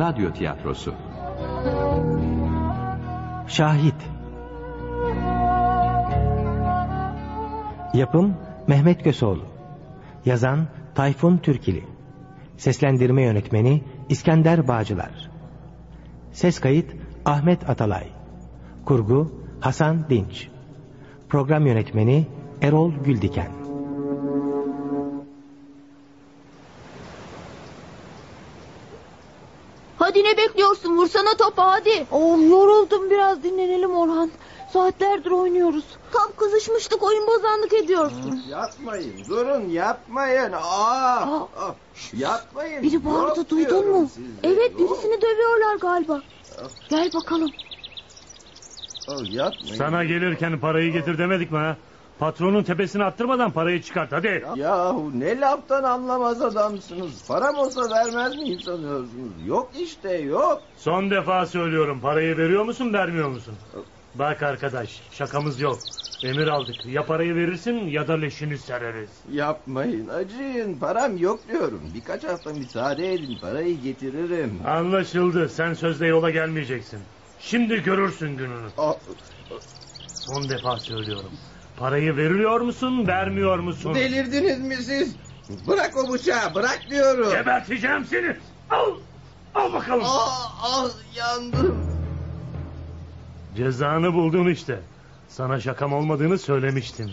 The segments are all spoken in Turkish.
Radyo Tiyatrosu. Şahit. Yapım Mehmet Köseoğlu. Yazan Tayfun Türkili. Seslendirme Yönetmeni İskender Bağcılar. Ses kayıt Ahmet Atalay. Kurgu Hasan Dinç. Program Yönetmeni Erol Güldiken ne bekliyorsun? Vursana topu hadi. Oh yoruldum biraz dinlenelim Orhan. Saatlerdir oynuyoruz. Tam kızışmıştık oyun bozanlık ediyorsun. Yapmayın durun yapmayın. Aa, Aa, yapmayın. biri bağırdı, Yok duydun diyorum mu? size, Evet yok. birisini dövüyorlar galiba. Gel bakalım. Aa, yapmayın. Sana gelirken parayı getir demedik mi ha? Patronun tepesine attırmadan parayı çıkart hadi. Yahu ne laftan anlamaz adamsınız. Param olsa vermez miyim sanıyorsunuz? Yok işte yok. Son defa söylüyorum parayı veriyor musun vermiyor musun? Bak arkadaş şakamız yok. Emir aldık ya parayı verirsin ya da leşini sereriz. Yapmayın acıyın param yok diyorum. Birkaç hafta müsaade edin parayı getiririm. Anlaşıldı sen sözde yola gelmeyeceksin. Şimdi görürsün gününü. Aa, Son defa söylüyorum. Parayı veriyor musun vermiyor musun? delirdiniz mi siz? Bırak o bıçağı bırak diyorum. Geberteceğim seni. Al. Al bakalım. Aa, ah, yandım. Cezanı buldun işte. Sana şakam olmadığını söylemiştim.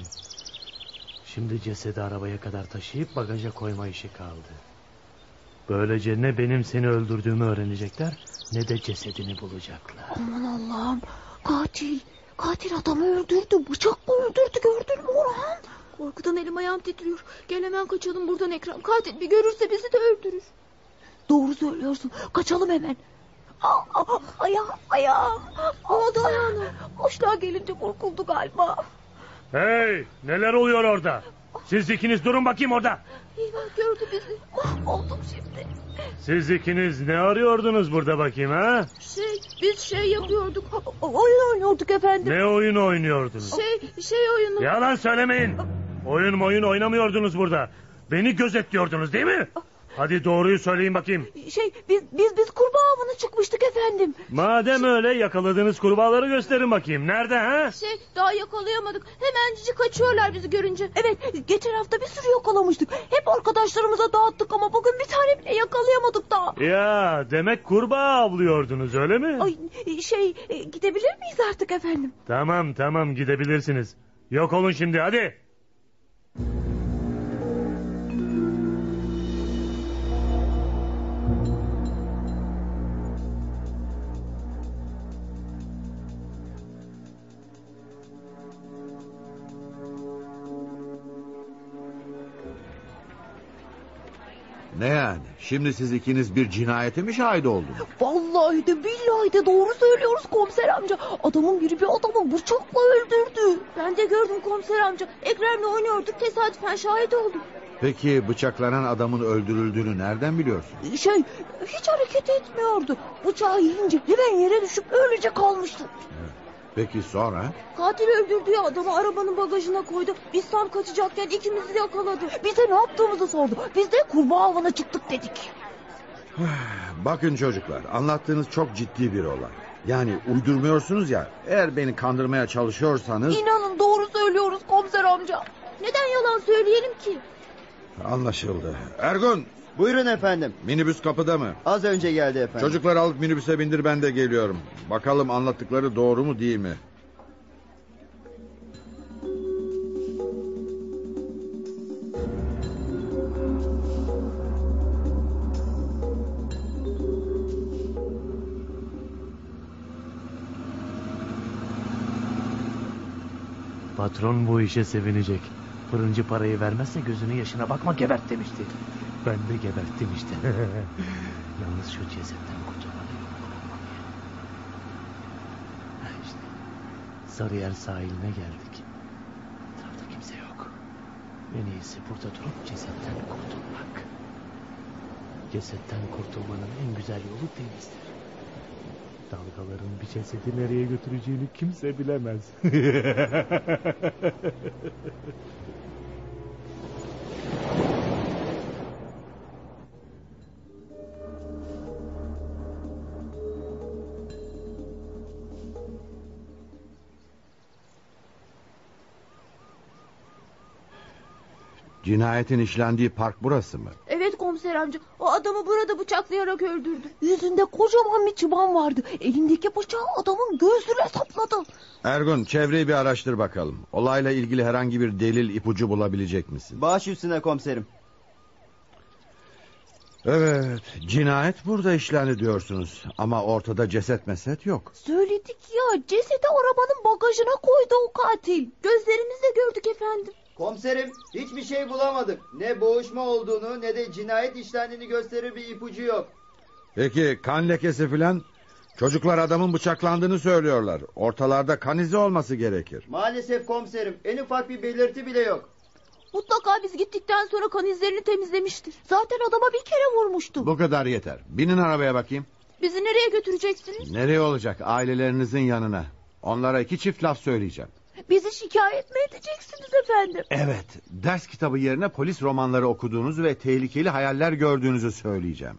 Şimdi cesedi arabaya kadar taşıyıp bagaja koyma işi kaldı. Böylece ne benim seni öldürdüğümü öğrenecekler ne de cesedini bulacaklar. Aman Allah'ım. Katil. Katil adamı öldürdü. Bıçakla öldürdü gördün mü Orhan? Korkudan elim ayağım titriyor. Gel hemen kaçalım buradan Ekrem. Katil bir görürse bizi de öldürür. Doğru söylüyorsun. Kaçalım hemen. Aa, ayağım ayağım. Ne oldu ayağına? Boşluğa gelince burkuldu galiba. Hey neler oluyor orada? Siz ikiniz durun bakayım orada. Eyvah gördü bizi. Mahvoldum şimdi. Siz ikiniz ne arıyordunuz burada bakayım ha? Şey biz şey yapıyorduk. Oyun oynuyorduk efendim. Ne oyun oynuyordunuz? Şey şey oyunu. Yalan söylemeyin. Oyun oyun oynamıyordunuz burada. Beni gözetliyordunuz değil mi? Hadi doğruyu söyleyin bakayım. Şey biz biz biz kurbağa avına çıkmıştık efendim. Madem öyle yakaladığınız kurbağaları gösterin bakayım. Nerede ha? Şey daha yakalayamadık. Hemencici kaçıyorlar bizi görünce. Evet geçen hafta bir sürü yakalamıştık. Hep arkadaşlarımıza dağıttık ama bugün bir tane bile yakalayamadık daha. Ya demek kurbağa avlıyordunuz öyle mi? Ay şey gidebilir miyiz artık efendim? Tamam tamam gidebilirsiniz. Yok olun şimdi hadi. Ne yani? Şimdi siz ikiniz bir cinayete mi şahit oldunuz? Vallahi de billahi de doğru söylüyoruz komiser amca. Adamın biri bir adamı bıçakla öldürdü. Ben de gördüm komiser amca. Ekrem'le oynuyorduk tesadüfen şahit oldum. Peki bıçaklanan adamın öldürüldüğünü nereden biliyorsun? Şey hiç hareket etmiyordu. Bıçağı yiyince hemen yere düşüp öylece kalmıştı. Peki sonra? Katil öldürdüğü adamı arabanın bagajına koydu. Biz tam kaçacakken ikimizi yakaladı. Bize ne yaptığımızı sordu. Biz de kurbağa avına çıktık dedik. Bakın çocuklar anlattığınız çok ciddi bir olay. Yani uydurmuyorsunuz ya. Eğer beni kandırmaya çalışıyorsanız İnanın doğru söylüyoruz komiser amca. Neden yalan söyleyelim ki? anlaşıldı. Ergun Buyurun efendim. minibüs kapıda mı? Az önce geldi efendim. Çocukları alıp minibüse bindir ben de geliyorum. Bakalım anlattıkları doğru mu değil mi? Patron bu işe sevinecek. Fırıncı parayı vermezse gözünün yaşına bakma gebert demişti. Ben de geberttim işte. Yalnız şu cesetten kurtulmalıyım. Ha işte. Sarıyer sahiline geldik. Etrafta kimse yok. En iyisi burada durup cesetten kurtulmak. Cesetten kurtulmanın en güzel yolu denizdir. Dalgaların bir cesedi nereye götüreceğini kimse bilemez. Cinayetin işlendiği park burası mı? Evet komiser amca. O adamı burada bıçaklayarak öldürdü. Yüzünde kocaman bir çıban vardı. Elindeki bıçağı adamın göğsüne sapladı. Ergun çevreyi bir araştır bakalım. Olayla ilgili herhangi bir delil ipucu bulabilecek misin? Baş üstüne komiserim. Evet cinayet burada işlendi diyorsunuz. Ama ortada ceset meset yok. Söyledik ya cesedi arabanın bagajına koydu o katil. Gözlerimizle gördük efendim. Komiserim hiçbir şey bulamadık. Ne boğuşma olduğunu ne de cinayet işlendiğini gösterir bir ipucu yok. Peki kan lekesi filan? Çocuklar adamın bıçaklandığını söylüyorlar. Ortalarda kan izi olması gerekir. Maalesef komiserim en ufak bir belirti bile yok. Mutlaka biz gittikten sonra kan izlerini temizlemiştir. Zaten adama bir kere vurmuştu. Bu kadar yeter. Binin arabaya bakayım. Bizi nereye götüreceksiniz? Nereye olacak? Ailelerinizin yanına. Onlara iki çift laf söyleyeceğim. Bizi şikayet mi edeceksiniz efendim? Evet, ders kitabı yerine polis romanları okuduğunuzu ve tehlikeli hayaller gördüğünüzü söyleyeceğim.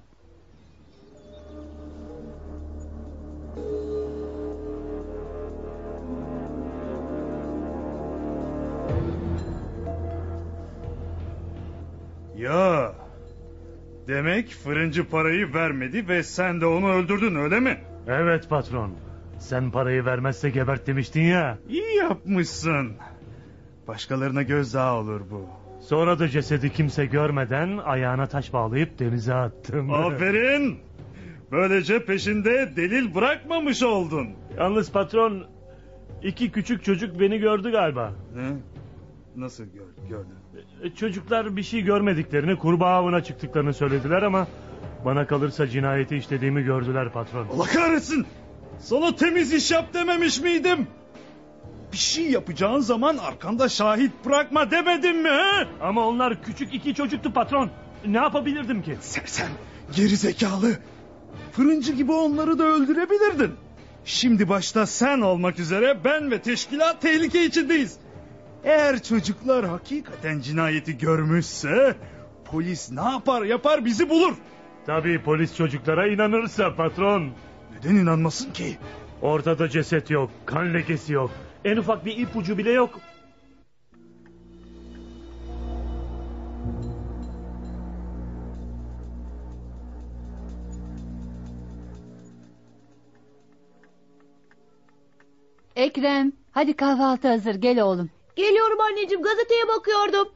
Ya. Demek fırıncı parayı vermedi ve sen de onu öldürdün öyle mi? Evet patron. Sen parayı vermezse gebert demiştin ya. İyi yapmışsın. Başkalarına gözdağı olur bu. Sonra da cesedi kimse görmeden ayağına taş bağlayıp denize attım. Aferin. Böylece peşinde delil bırakmamış oldun. Yalnız patron iki küçük çocuk beni gördü galiba. Ne? Nasıl gör, gördün? E, Çocuklar bir şey görmediklerini kurbağa avına çıktıklarını söylediler ama bana kalırsa cinayeti işlediğimi gördüler patron. Allah kahretsin. Sana temiz iş yap dememiş miydim? Bir şey yapacağın zaman arkanda şahit bırakma demedim mi? He? Ama onlar küçük iki çocuktu patron. Ne yapabilirdim ki? Sersem, geri zekalı. Fırıncı gibi onları da öldürebilirdin. Şimdi başta sen olmak üzere ben ve teşkilat tehlike içindeyiz. Eğer çocuklar hakikaten cinayeti görmüşse polis ne yapar yapar bizi bulur. Tabii polis çocuklara inanırsa patron. Neden inanmasın ki? Ortada ceset yok, kan lekesi yok. En ufak bir ipucu bile yok. Ekrem, hadi kahvaltı hazır. Gel oğlum. Geliyorum anneciğim gazeteye bakıyordum.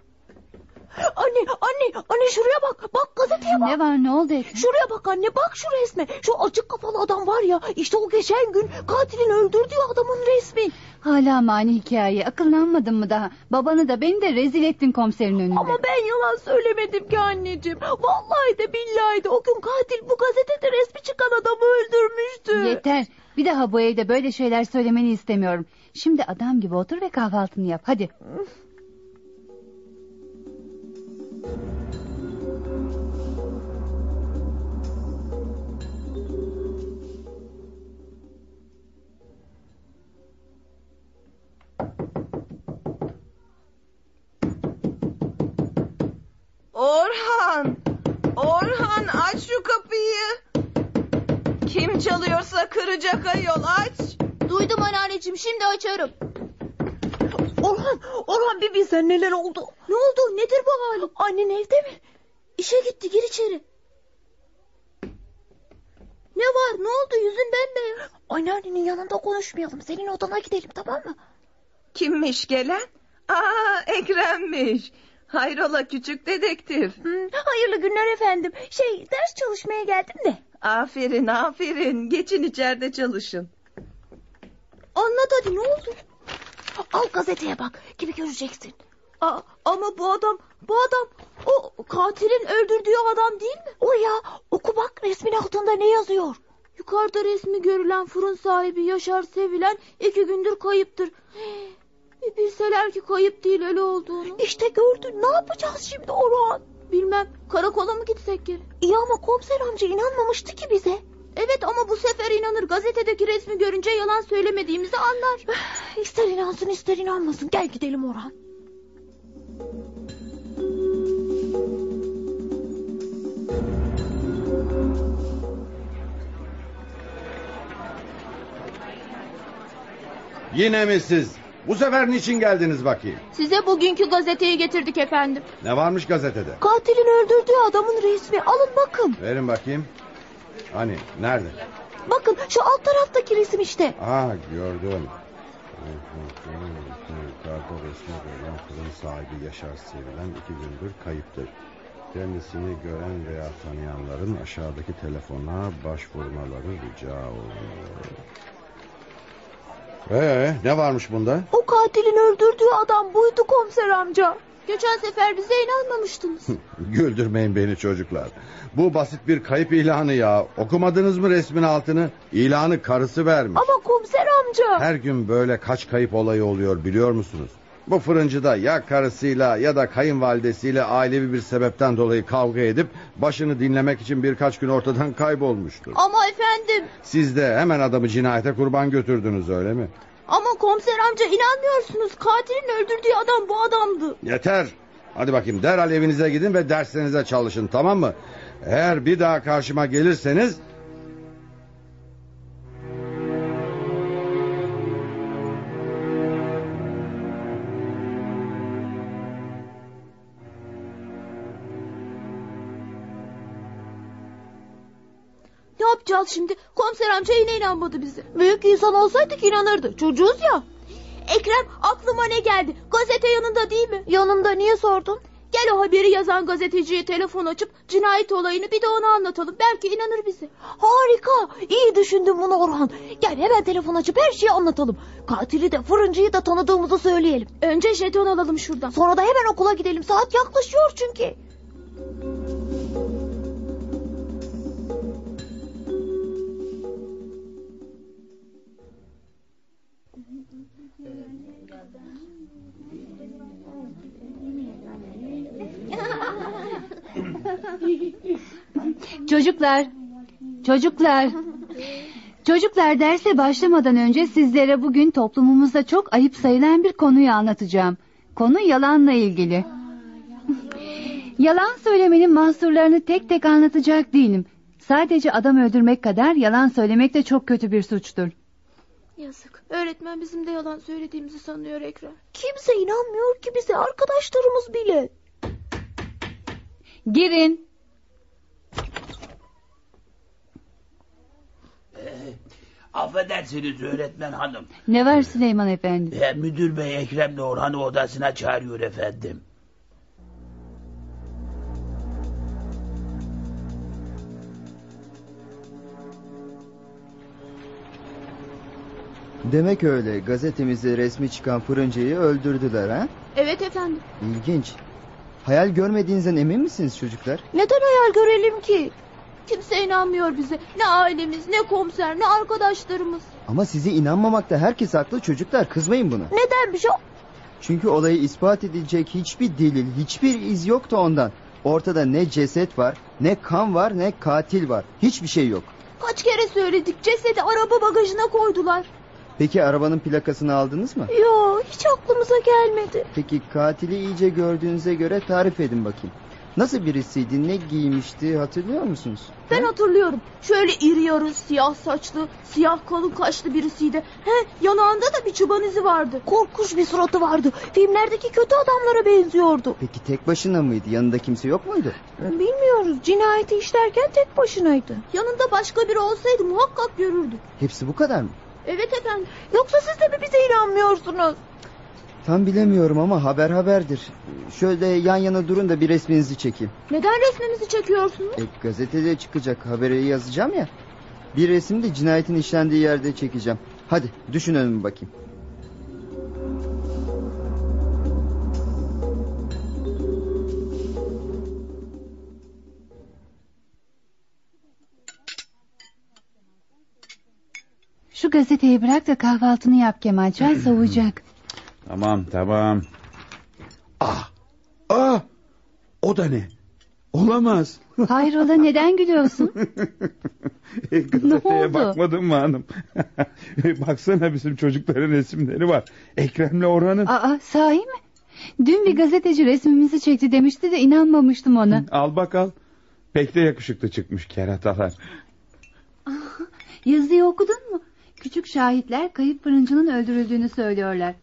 Anne anne anne şuraya bak. Bak gazeteye bak. Ne var ne oldu Ekrem? Şuraya bak anne bak şu resme. Şu açık kafalı adam var ya işte o geçen gün katilin öldürdüğü adamın resmi. Hala mani hikaye. Akıllanmadın mı daha? Babanı da beni de rezil ettin komiserin önünde. Ama ben yalan söylemedim ki anneciğim. Vallahi de billahi de o gün katil bu gazetede resmi çıkan adamı öldürmüştü. Yeter. Bir daha bu evde böyle şeyler söylemeni istemiyorum. Şimdi adam gibi otur ve kahvaltını yap. Hadi. Orhan! Orhan aç şu kapıyı. Kim çalıyorsa kıracak ayol aç. Duydum anneanneciğim şimdi açarım. Orhan Orhan bir bilsen neler oldu. Ne oldu nedir bu hali? Annen evde mi? İşe gitti gir içeri. Ne var ne oldu yüzün bembeyaz. Anneannenin yanında konuşmayalım. Senin odana gidelim tamam mı? Kimmiş gelen? Aa Ekrem'miş. Hayrola küçük dedektif. Hmm, hayırlı günler efendim. Şey ders çalışmaya geldim de. Aferin aferin. Geçin içeride çalışın. Anlat hadi ne oldu? Al gazeteye bak. Kimi göreceksin? Aa, ama bu adam bu adam o katilin öldürdüğü adam değil mi? O ya oku bak resmin altında ne yazıyor? Yukarıda resmi görülen fırın sahibi Yaşar Sevilen iki gündür kayıptır. Bir bilseler ki kayıp değil ölü olduğunu. İşte gördün ne yapacağız şimdi Orhan? Bilmem karakola mı gitsek geri? İyi ama komiser amca inanmamıştı ki bize. Evet ama bu sefer inanır gazetedeki resmi görünce yalan söylemediğimizi anlar. İster inansın ister inanmasın gel gidelim Orhan. Yine mi siz? Bu sefer niçin geldiniz bakayım? Size bugünkü gazeteyi getirdik efendim. Ne varmış gazetede? Katilin öldürdüğü adamın resmi. Alın bakın. Verin bakayım. Hani nerede? Bakın şu alt taraftaki resim işte. Aa gördüm. Yukarıda resmi verilen fırın sahibi Yaşar Sevilen iki gündür kayıptır. Kendisini gören veya tanıyanların aşağıdaki telefona başvurmaları rica olunur. Ee, ne varmış bunda? O katilin öldürdüğü adam buydu komiser amca. Geçen sefer bize inanmamıştınız. Güldürmeyin beni çocuklar. Bu basit bir kayıp ilanı ya. Okumadınız mı resmin altını? İlanı karısı vermiş. Ama komiser amca. Her gün böyle kaç kayıp olayı oluyor biliyor musunuz? Bu fırıncı da ya karısıyla ya da kayınvalidesiyle ailevi bir sebepten dolayı kavga edip başını dinlemek için birkaç gün ortadan kaybolmuştur. Ama efendim. Siz de hemen adamı cinayete kurban götürdünüz öyle mi? Ama komiser amca inanmıyorsunuz. Katilin öldürdüğü adam bu adamdı. Yeter. Hadi bakayım derhal evinize gidin ve derslerinize çalışın tamam mı? Eğer bir daha karşıma gelirseniz yapacağız şimdi? Komiser amca yine inanmadı bize. Büyük insan olsaydık inanırdı. Çocuğuz ya. Ekrem aklıma ne geldi? Gazete yanında değil mi? Yanımda niye sordun? Gel o haberi yazan gazeteciye telefon açıp cinayet olayını bir de ona anlatalım. Belki inanır bize. Harika. İyi düşündün bunu Orhan. Gel hemen telefon açıp her şeyi anlatalım. Katili de fırıncıyı da tanıdığımızı söyleyelim. Önce jeton alalım şuradan. Sonra da hemen okula gidelim. Saat yaklaşıyor çünkü. Çocuklar, çocuklar. Çocuklar derse başlamadan önce sizlere bugün toplumumuzda çok ayıp sayılan bir konuyu anlatacağım. Konu yalanla ilgili. Yalan söylemenin mahsurlarını tek tek anlatacak değilim. Sadece adam öldürmek kadar yalan söylemek de çok kötü bir suçtur. Yazık. Öğretmen bizim de yalan söylediğimizi sanıyor Ekrem. Kimse inanmıyor ki bize arkadaşlarımız bile. Girin. Affedersiniz öğretmen hanım. Ne var Süleyman Efendi? E, müdür bey Ekrem'le Orhan'ı odasına çağırıyor efendim. Demek öyle. Gazetemizde resmi çıkan fırıncıyı öldürdüler ha? Evet efendim. İlginç. Hayal görmediğinizden emin misiniz çocuklar? Neden hayal görelim ki? Kimse inanmıyor bize. Ne ailemiz, ne komiser, ne arkadaşlarımız. Ama sizi inanmamakta herkes haklı çocuklar. Kızmayın buna. Nedenmiş o? Çünkü olayı ispat edilecek hiçbir delil, hiçbir iz yoktu ondan. Ortada ne ceset var, ne kan var, ne katil var. Hiçbir şey yok. Kaç kere söyledik. Cesedi araba bagajına koydular. Peki arabanın plakasını aldınız mı? Yo hiç aklımıza gelmedi. Peki katili iyice gördüğünüze göre tarif edin bakayım. Nasıl birisiydi, ne giymişti hatırlıyor musunuz? Ben hatırlıyorum. Şöyle iri yarı, siyah saçlı, siyah kalın kaşlı birisiydi. He, yanağında da bir çıban izi vardı. Korkunç bir suratı vardı. Filmlerdeki kötü adamlara benziyordu. Peki tek başına mıydı? Yanında kimse yok muydu? Bilmiyoruz. Cinayeti işlerken tek başınaydı. Yanında başka biri olsaydı muhakkak görürdük. Hepsi bu kadar mı? Evet efendim. Yoksa siz de mi bize inanmıyorsunuz? Tam bilemiyorum ama haber haberdir. Şöyle yan yana durun da bir resminizi çekeyim. Neden resmimizi çekiyorsunuz? E, gazetede çıkacak haberi yazacağım ya. Bir resim de cinayetin işlendiği yerde çekeceğim. Hadi düşün önüme bakayım. Gazeteyi bırak da kahvaltını yap Kemal. Çay soğuyacak. Tamam tamam. Ah! Ah! O da ne? Olamaz. Hayrola neden gülüyorsun? Gazeteye oldu? bakmadın mı hanım? Baksana bizim çocukların resimleri var. Ekrem'le Orhan'ın. Aa sahi mi? Dün bir gazeteci resmimizi çekti demişti de inanmamıştım ona. Al bak al. Pek de yakışıklı çıkmış keratalar. Yazıyı okudun mu? Küçük şahitler kayıp fırıncının öldürüldüğünü söylüyorlar.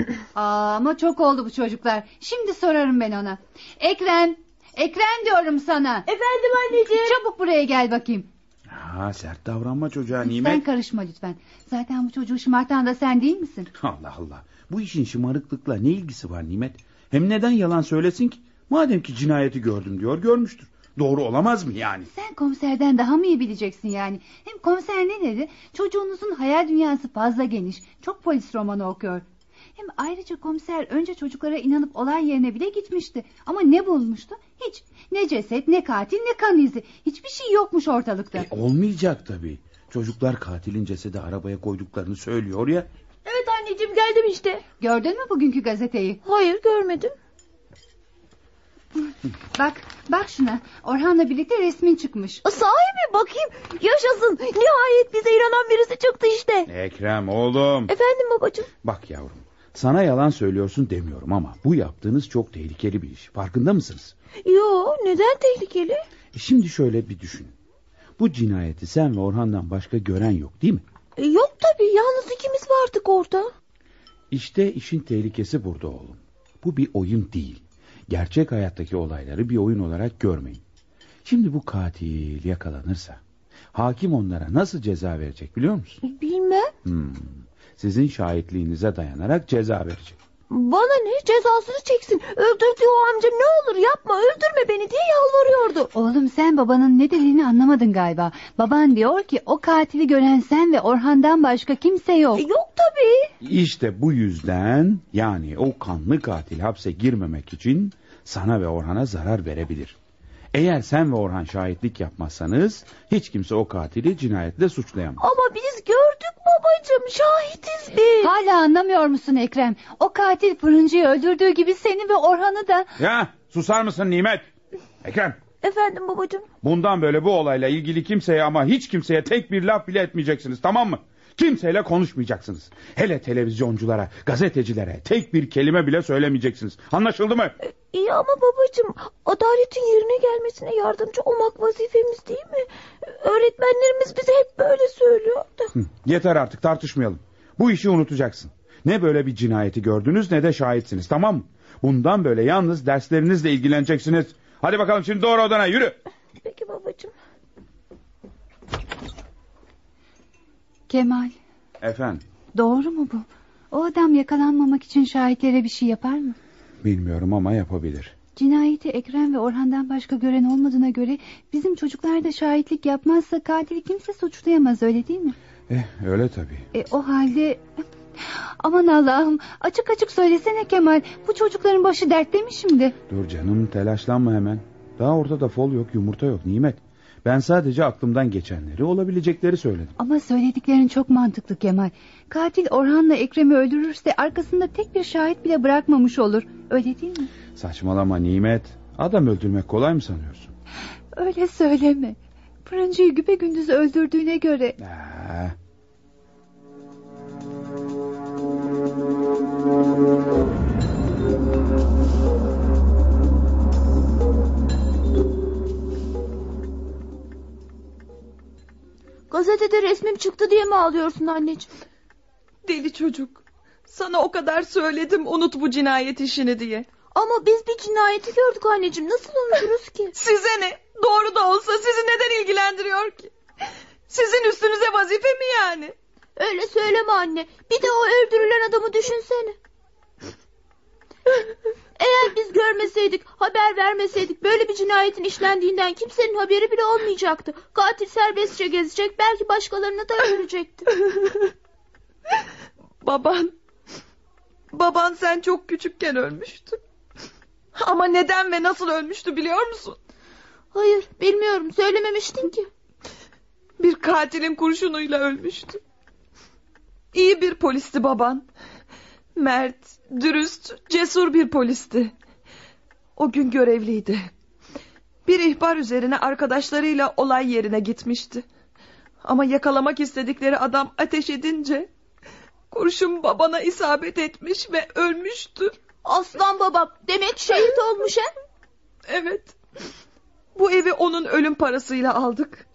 Aa, ama çok oldu bu çocuklar. Şimdi sorarım ben ona. Ekrem, Ekrem diyorum sana. Efendim anneciğim. Çabuk buraya gel bakayım. Ha, sert davranma çocuğa Sen Nimet. karışma lütfen. Zaten bu çocuğu şımartan da sen değil misin? Allah Allah. Bu işin şımarıklıkla ne ilgisi var Nimet? Hem neden yalan söylesin ki? Madem ki cinayeti gördüm diyor görmüştür. Doğru olamaz mı yani? Sen komiserden daha mı iyi bileceksin yani? Hem komiser ne dedi? Çocuğunuzun hayal dünyası fazla geniş. Çok polis romanı okuyor. Hem ayrıca komiser önce çocuklara inanıp olay yerine bile gitmişti. Ama ne bulmuştu? Hiç. Ne ceset, ne katil, ne kan izi. Hiçbir şey yokmuş ortalıkta. E, olmayacak tabii. Çocuklar katilin cesedi arabaya koyduklarını söylüyor ya. Evet anneciğim geldim işte. Gördün mü bugünkü gazeteyi? Hayır görmedim. Bak, bak şuna. Orhan'la birlikte resmin çıkmış. Sahi mi bakayım? Yaşasın. Nihayet bize inanan birisi çıktı işte. Ekrem oğlum. Efendim babacığım. Bak yavrum. Sana yalan söylüyorsun demiyorum ama bu yaptığınız çok tehlikeli bir iş. Farkında mısınız? Yo neden tehlikeli? E şimdi şöyle bir düşün. Bu cinayeti sen ve Orhan'dan başka gören yok değil mi? E, yok tabii yalnız ikimiz vardık orada. İşte işin tehlikesi burada oğlum. Bu bir oyun değil. Gerçek hayattaki olayları bir oyun olarak görmeyin. Şimdi bu katil yakalanırsa hakim onlara nasıl ceza verecek biliyor musun? Bilmem. Hmm, sizin şahitliğinize dayanarak ceza verecek. Bana ne cezasını çeksin. Öldürdüğü o amca ne olur yapma öldürme beni diye yalvarıyordu. Oğlum sen babanın ne dediğini anlamadın galiba. Baban diyor ki o katili gören sen ve Orhan'dan başka kimse yok. E, yok tabii. İşte bu yüzden yani o kanlı katil hapse girmemek için sana ve Orhan'a zarar verebilir. Eğer sen ve Orhan şahitlik yapmazsanız hiç kimse o katili cinayetle suçlayamaz. Ama biz gördük babacığım şahitiz biz. Hala anlamıyor musun Ekrem? O katil fırıncıyı öldürdüğü gibi seni ve Orhan'ı da... Ya susar mısın Nimet? Ekrem Efendim babacığım. bundan böyle bu olayla ilgili kimseye ama hiç kimseye tek bir laf bile etmeyeceksiniz tamam mı? Kimseyle konuşmayacaksınız. Hele televizyonculara, gazetecilere tek bir kelime bile söylemeyeceksiniz. Anlaşıldı mı? İyi ama babacığım adaletin yerine gelmesine yardımcı olmak vazifemiz değil mi? Öğretmenlerimiz bize hep böyle söylüyordu. Yeter artık tartışmayalım. Bu işi unutacaksın. Ne böyle bir cinayeti gördünüz ne de şahitsiniz tamam mı? Bundan böyle yalnız derslerinizle ilgileneceksiniz. Hadi bakalım şimdi doğru odana yürü. Peki babacığım. Kemal Efendim doğru mu bu? O adam yakalanmamak için şahitlere bir şey yapar mı? bilmiyorum ama yapabilir. Cinayeti Ekrem ve Orhan'dan başka gören olmadığına göre bizim çocuklar da şahitlik yapmazsa katili kimse suçlayamaz öyle değil mi? Eh öyle tabii. E, o halde aman Allah'ım açık açık söylesene Kemal bu çocukların başı dertte mi şimdi? Dur canım telaşlanma hemen. Daha ortada fol yok yumurta yok Nimet. Ben sadece aklımdan geçenleri olabilecekleri söyledim. Ama söylediklerin çok mantıklı Kemal. Katil Orhan'la Ekrem'i öldürürse arkasında tek bir şahit bile bırakmamış olur. Öyle değil mi? Saçmalama Nimet. Adam öldürmek kolay mı sanıyorsun? Öyle söyleme. Fırıncıyı güpe gündüz öldürdüğüne göre. Ee, Gazetede resmim çıktı diye mi ağlıyorsun anneciğim? Deli çocuk. Sana o kadar söyledim unut bu cinayet işini diye. Ama biz bir cinayeti gördük anneciğim. Nasıl unuturuz ki? Size ne? Doğru da olsa sizi neden ilgilendiriyor ki? Sizin üstünüze vazife mi yani? Öyle söyleme anne. Bir de o öldürülen adamı düşünsene. Eğer biz görmeseydik, haber vermeseydik böyle bir cinayetin işlendiğinden kimsenin haberi bile olmayacaktı. Katil serbestçe gezecek, belki başkalarını da öldürecekti. Baban. Baban sen çok küçükken ölmüştü. Ama neden ve nasıl ölmüştü biliyor musun? Hayır, bilmiyorum. Söylememiştin ki. Bir katilin kurşunuyla ölmüştü. İyi bir polisti baban. Mert, dürüst, cesur bir polisti. O gün görevliydi. Bir ihbar üzerine arkadaşlarıyla olay yerine gitmişti. Ama yakalamak istedikleri adam ateş edince kurşun babana isabet etmiş ve ölmüştür. Aslan babam demek şehit olmuş he? Evet. Bu evi onun ölüm parasıyla aldık.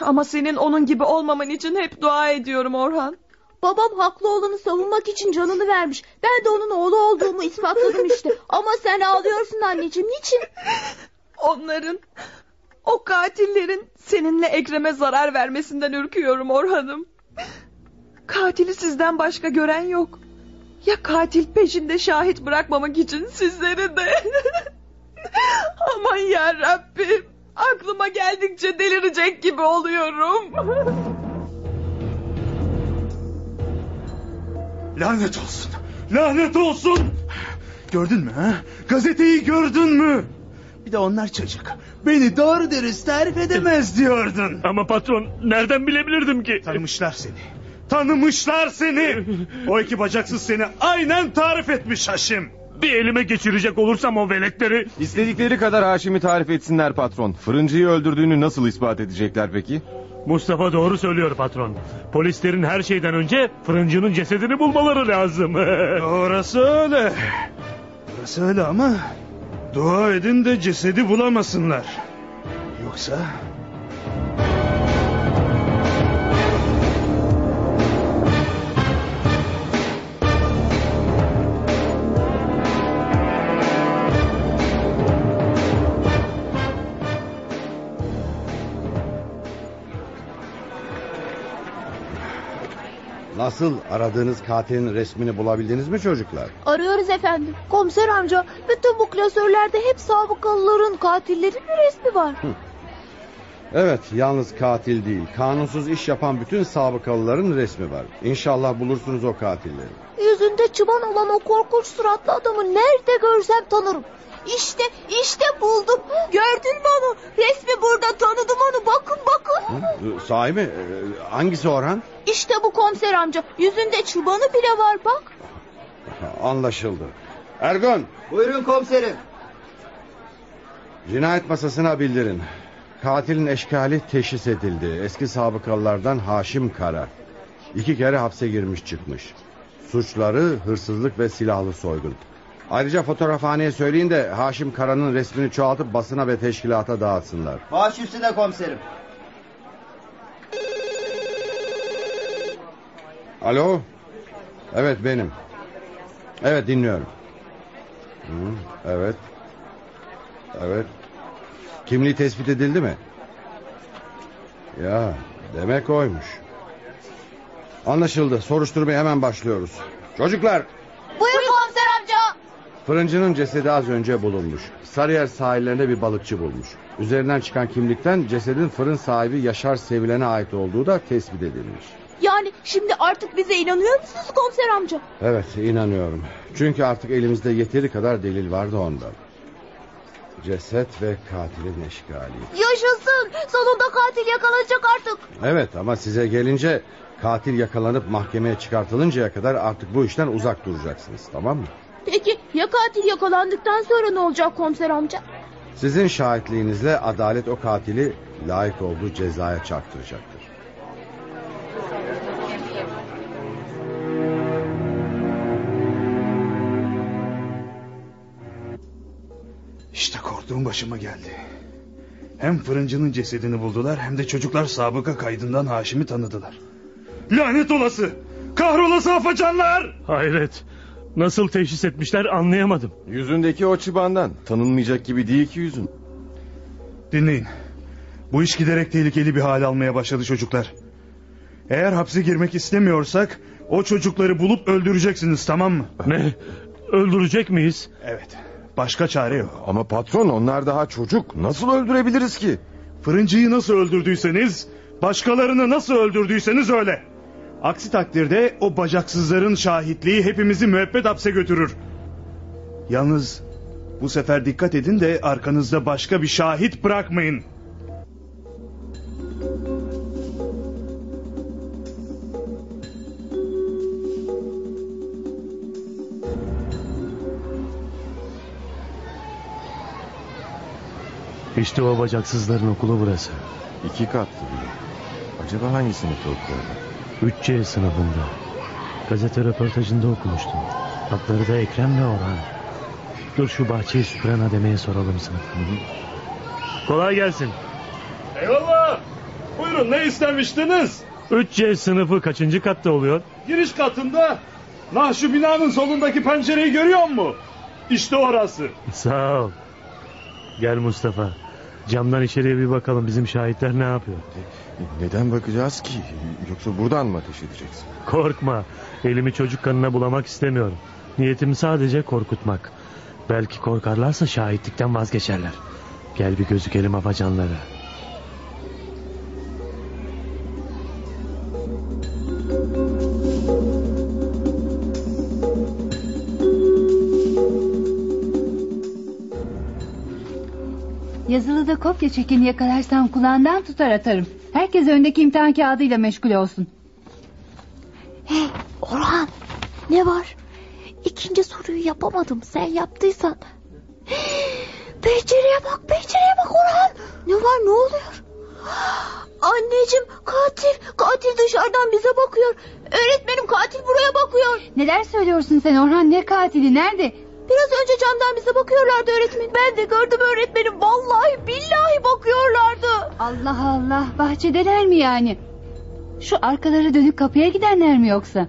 Ama senin onun gibi olmaman için hep dua ediyorum Orhan. Babam haklı olanı savunmak için canını vermiş. Ben de onun oğlu olduğumu ispatladım işte. Ama sen ağlıyorsun anneciğim. Niçin? Onların, o katillerin seninle Ekrem'e zarar vermesinden ürküyorum Orhan'ım. Katili sizden başka gören yok. Ya katil peşinde şahit bırakmamak için sizleri de. Aman ya Rabbim. Aklıma geldikçe delirecek gibi oluyorum. Lanet olsun. Lanet olsun. Gördün mü ha? Gazeteyi gördün mü? Bir de onlar çocuk. Beni doğru dürüst tarif edemez diyordun. Ama patron nereden bilebilirdim ki? Tanımışlar seni. Tanımışlar seni. O iki bacaksız seni aynen tarif etmiş Haşim. Bir elime geçirecek olursam o veletleri... İstedikleri kadar Haşim'i tarif etsinler patron. Fırıncıyı öldürdüğünü nasıl ispat edecekler peki? Mustafa doğru söylüyor patron. Polislerin her şeyden önce fırıncının cesedini bulmaları lazım. Orası öyle. Orası öyle ama dua edin de cesedi bulamasınlar. Yoksa Nasıl aradığınız katilin resmini bulabildiniz mi çocuklar? Arıyoruz efendim. Komiser amca bütün bu klasörlerde hep sabıkalıların katillerin bir resmi var. Evet yalnız katil değil. Kanunsuz iş yapan bütün sabıkalıların resmi var. İnşallah bulursunuz o katilleri. Yüzünde çıban olan o korkunç suratlı adamı nerede görsem tanırım. İşte işte buldum. Gördün mü onu? Resmi burada tanıdım onu. Bakın bakın. Hı? Sahi mi? Ee, Hangisi Orhan? İşte bu komiser amca. Yüzünde çıbanı bile var bak. Anlaşıldı. Ergun Buyurun komiserim. cinayet masasına bildirin. Katilin eşkali teşhis edildi. Eski sabıkalılardan Haşim Kara. İki kere hapse girmiş çıkmış. Suçları hırsızlık ve silahlı soygun. Ayrıca fotoğrafhaneye söyleyin de Haşim Kara'nın resmini çoğaltıp basına ve teşkilata dağıtsınlar. Baş üstüne komiserim. Alo? Evet benim. Evet dinliyorum. Hı, evet. Evet. Kimliği tespit edildi mi? Ya demek oymuş. Anlaşıldı. Soruşturmaya hemen başlıyoruz. Çocuklar Buyur komiser amca. Fırıncının cesedi az önce bulunmuş. Sarıyer sahillerinde bir balıkçı bulmuş. Üzerinden çıkan kimlikten cesedin fırın sahibi Yaşar Sevilen'e ait olduğu da tespit edilmiş. Yani şimdi artık bize inanıyor musunuz komiser amca? Evet inanıyorum. Çünkü artık elimizde yeteri kadar delil vardı ondan. Ceset ve katilin eşkali. Yaşasın. Sonunda katil yakalanacak artık. Evet ama size gelince katil yakalanıp mahkemeye çıkartılıncaya kadar artık bu işten uzak duracaksınız tamam mı? Peki ya katil yakalandıktan sonra ne olacak komiser amca? Sizin şahitliğinizle adalet o katili layık olduğu cezaya çarptıracaktır. İşte korktuğum başıma geldi. Hem fırıncının cesedini buldular hem de çocuklar sabıka kaydından Haşim'i tanıdılar. Lanet olası! Kahrolası afacanlar! Hayret. Nasıl teşhis etmişler anlayamadım. Yüzündeki o çıbandan. Tanınmayacak gibi değil ki yüzün. Dinleyin. Bu iş giderek tehlikeli bir hal almaya başladı çocuklar. Eğer hapse girmek istemiyorsak o çocukları bulup öldüreceksiniz tamam mı? Ne? Öldürecek miyiz? Evet. Başka çare yok. Ama patron onlar daha çocuk. Nasıl öldürebiliriz ki? Fırıncıyı nasıl öldürdüyseniz, başkalarını nasıl öldürdüyseniz öyle. Aksi takdirde o bacaksızların şahitliği hepimizi müebbet hapse götürür. Yalnız bu sefer dikkat edin de arkanızda başka bir şahit bırakmayın. İşte o bacaksızların okulu burası. İki katlı bile. Acaba hangi sınıf okuyorlar? 3C sınıfında. Gazete röportajında okumuştum. Adları da Ekrem ve Orhan. Dur şu bahçeyi süpüren ademeye soralım sınıfını. Kolay gelsin. Eyvallah. Buyurun ne istemiştiniz? 3C sınıfı kaçıncı katta oluyor? Giriş katında. Nah şu binanın solundaki pencereyi görüyor musun? İşte orası. Sağ ol. Gel Mustafa. Camdan içeriye bir bakalım bizim şahitler ne yapıyor? Neden bakacağız ki? Yoksa buradan mı ateş edeceksin? Korkma. Elimi çocuk kanına bulamak istemiyorum. Niyetim sadece korkutmak. Belki korkarlarsa şahitlikten vazgeçerler. Gel bir gözükelim afacanlara. Kopya çekeni yakalarsam kulağından tutar atarım. Herkes öndeki imtihan kağıdıyla meşgul olsun. Hey Orhan ne var? İkinci soruyu yapamadım sen yaptıysan. Pencereye bak pencereye bak Orhan. Ne var ne oluyor? Anneciğim katil katil dışarıdan bize bakıyor. Öğretmenim katil buraya bakıyor. Neler söylüyorsun sen Orhan ne katili nerede? Biraz önce camdan bize bakıyorlardı öğretmenim. Ben de gördüm öğretmenim. Vallahi billahi bakıyorlardı. Allah Allah bahçedeler mi yani? Şu arkaları dönük kapıya gidenler mi yoksa?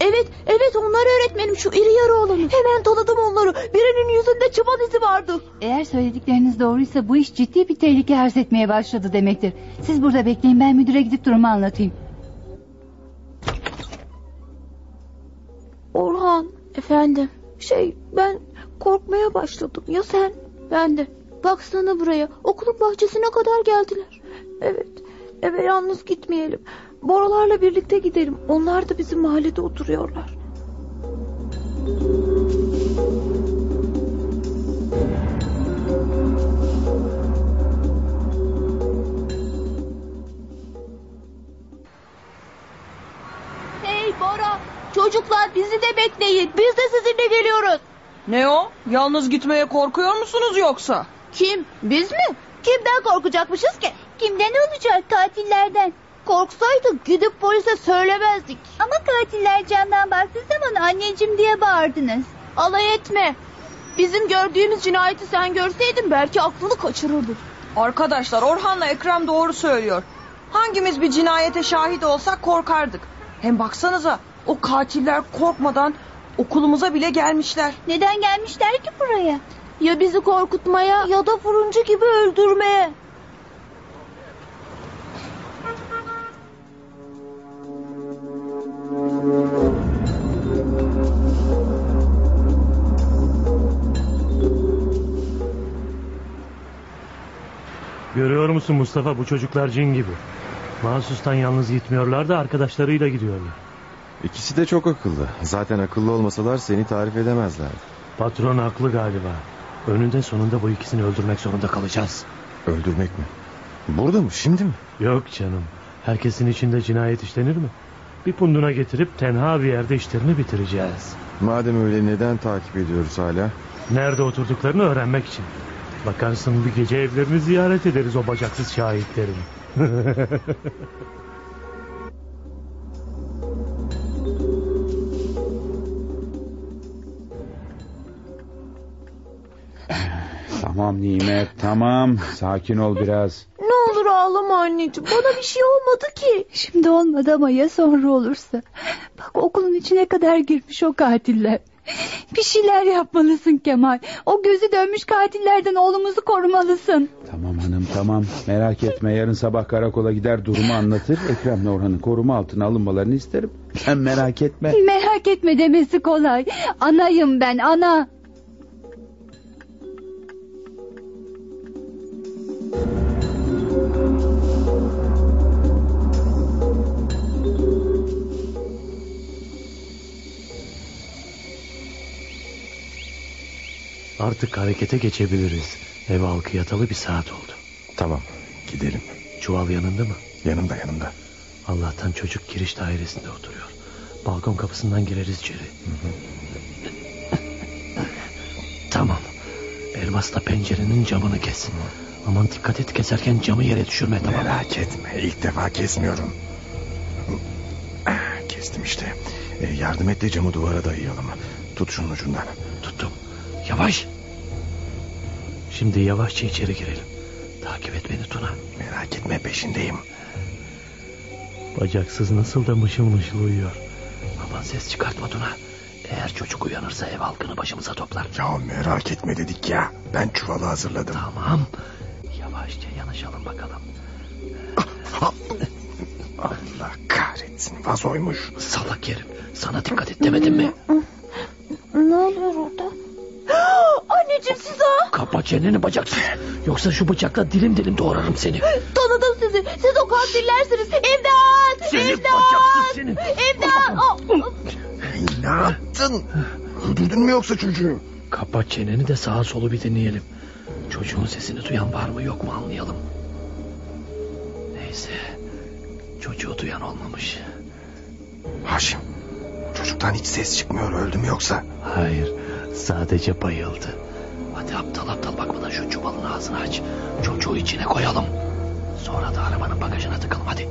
Evet evet onlar öğretmenim şu iri yarı olanı. Hemen tanıdım onları. Birinin yüzünde çıban izi vardı. Eğer söyledikleriniz doğruysa bu iş ciddi bir tehlike arz etmeye başladı demektir. Siz burada bekleyin ben müdüre gidip durumu anlatayım. Orhan efendim şey ben korkmaya başladım ya sen? Ben de. Baksana buraya okulun bahçesine kadar geldiler. Evet eve yalnız gitmeyelim. Boralarla birlikte gidelim. Onlar da bizim mahallede oturuyorlar. Bizi de bekleyin. Biz de sizinle geliyoruz. Ne o? Yalnız gitmeye korkuyor musunuz yoksa? Kim? Biz mi? Kimden korkacakmışız ki? Kimden olacak? Katillerden. Korksaydık gidip polise söylemezdik. Ama katiller camdan baktığı zaman anneciğim diye bağırdınız. Alay etme. Bizim gördüğümüz cinayeti sen görseydin belki aklını kaçırırdın. Arkadaşlar Orhan'la Ekrem doğru söylüyor. Hangimiz bir cinayete şahit olsak korkardık. Hem baksanıza o katiller korkmadan okulumuza bile gelmişler. Neden gelmişler ki buraya? Ya bizi korkutmaya ya da fırıncı gibi öldürmeye. Görüyor musun Mustafa bu çocuklar cin gibi. Mahsustan yalnız gitmiyorlar da arkadaşlarıyla gidiyorlar. İkisi de çok akıllı. Zaten akıllı olmasalar seni tarif edemezlerdi. Patron haklı galiba. Önünde sonunda bu ikisini öldürmek zorunda kalacağız. Öldürmek mi? Burada mı? Şimdi mi? Yok canım. Herkesin içinde cinayet işlenir mi? Bir punduna getirip tenha bir yerde işlerini bitireceğiz. Madem öyle neden takip ediyoruz hala? Nerede oturduklarını öğrenmek için. Bakarsın bir gece evlerini ziyaret ederiz o bacaksız şahitlerin. Tamam Nimet tamam sakin ol biraz. Ne olur ağlama anneciğim. Bana bir şey olmadı ki. Şimdi olmadı ama ya sonra olursa. Bak okulun içine kadar girmiş o katiller. Bir şeyler yapmalısın Kemal. O gözü dönmüş katillerden oğlumuzu korumalısın. Tamam hanım tamam merak etme yarın sabah karakola gider durumu anlatır. Ekrem'le Orhan'ın koruma altına alınmalarını isterim. Sen merak etme. Merak etme demesi kolay. Anayım ben ana. Artık harekete geçebiliriz. Ev halkı yatalı bir saat oldu. Tamam gidelim. Çuval yanında mı? Yanımda yanımda. Allah'tan çocuk giriş dairesinde oturuyor. Balkon kapısından gireriz içeri. tamam. Elmas da pencerenin camını kes. Aman dikkat et keserken camı yere düşürme tamam Merak etme ilk defa kesmiyorum. Kestim işte. E, yardım et de camı duvara dayayalım. Tut şunun ucundan. Tuttum. Yavaş. Şimdi yavaşça içeri girelim. Takip et beni Tuna. Merak etme peşindeyim. Bacaksız nasıl da mışıl mışıl uyuyor. Aman ses çıkartma Tuna. Eğer çocuk uyanırsa ev halkını başımıza toplar. Ya merak etme dedik ya. Ben çuvalı hazırladım. Tamam. Yavaşça yanaşalım bakalım. Allah kahretsin vazoymuş. Salak herif. Sana dikkat et demedim mi? çeneni bacaksız. Yoksa şu bıçakla dilim dilim doğrarım seni. Tanıdım sizi. Siz o katillersiniz. İmdat! Seni İmdat! bacaksız senin. İmdat! Aa, Ne yaptın? Öldürdün mü yoksa çocuğu? Kapa çeneni de sağa solu bir dinleyelim. Çocuğun sesini duyan var mı yok mu anlayalım. Neyse. Çocuğu duyan olmamış. Haşim çocuktan hiç ses çıkmıyor öldü mü yoksa? Hayır. Sadece bayıldı. Hadi aptal aptal bakmadan şu çuvalın ağzını aç. Çocuğu içine koyalım. Sonra da arabanın bagajına tıkalım hadi.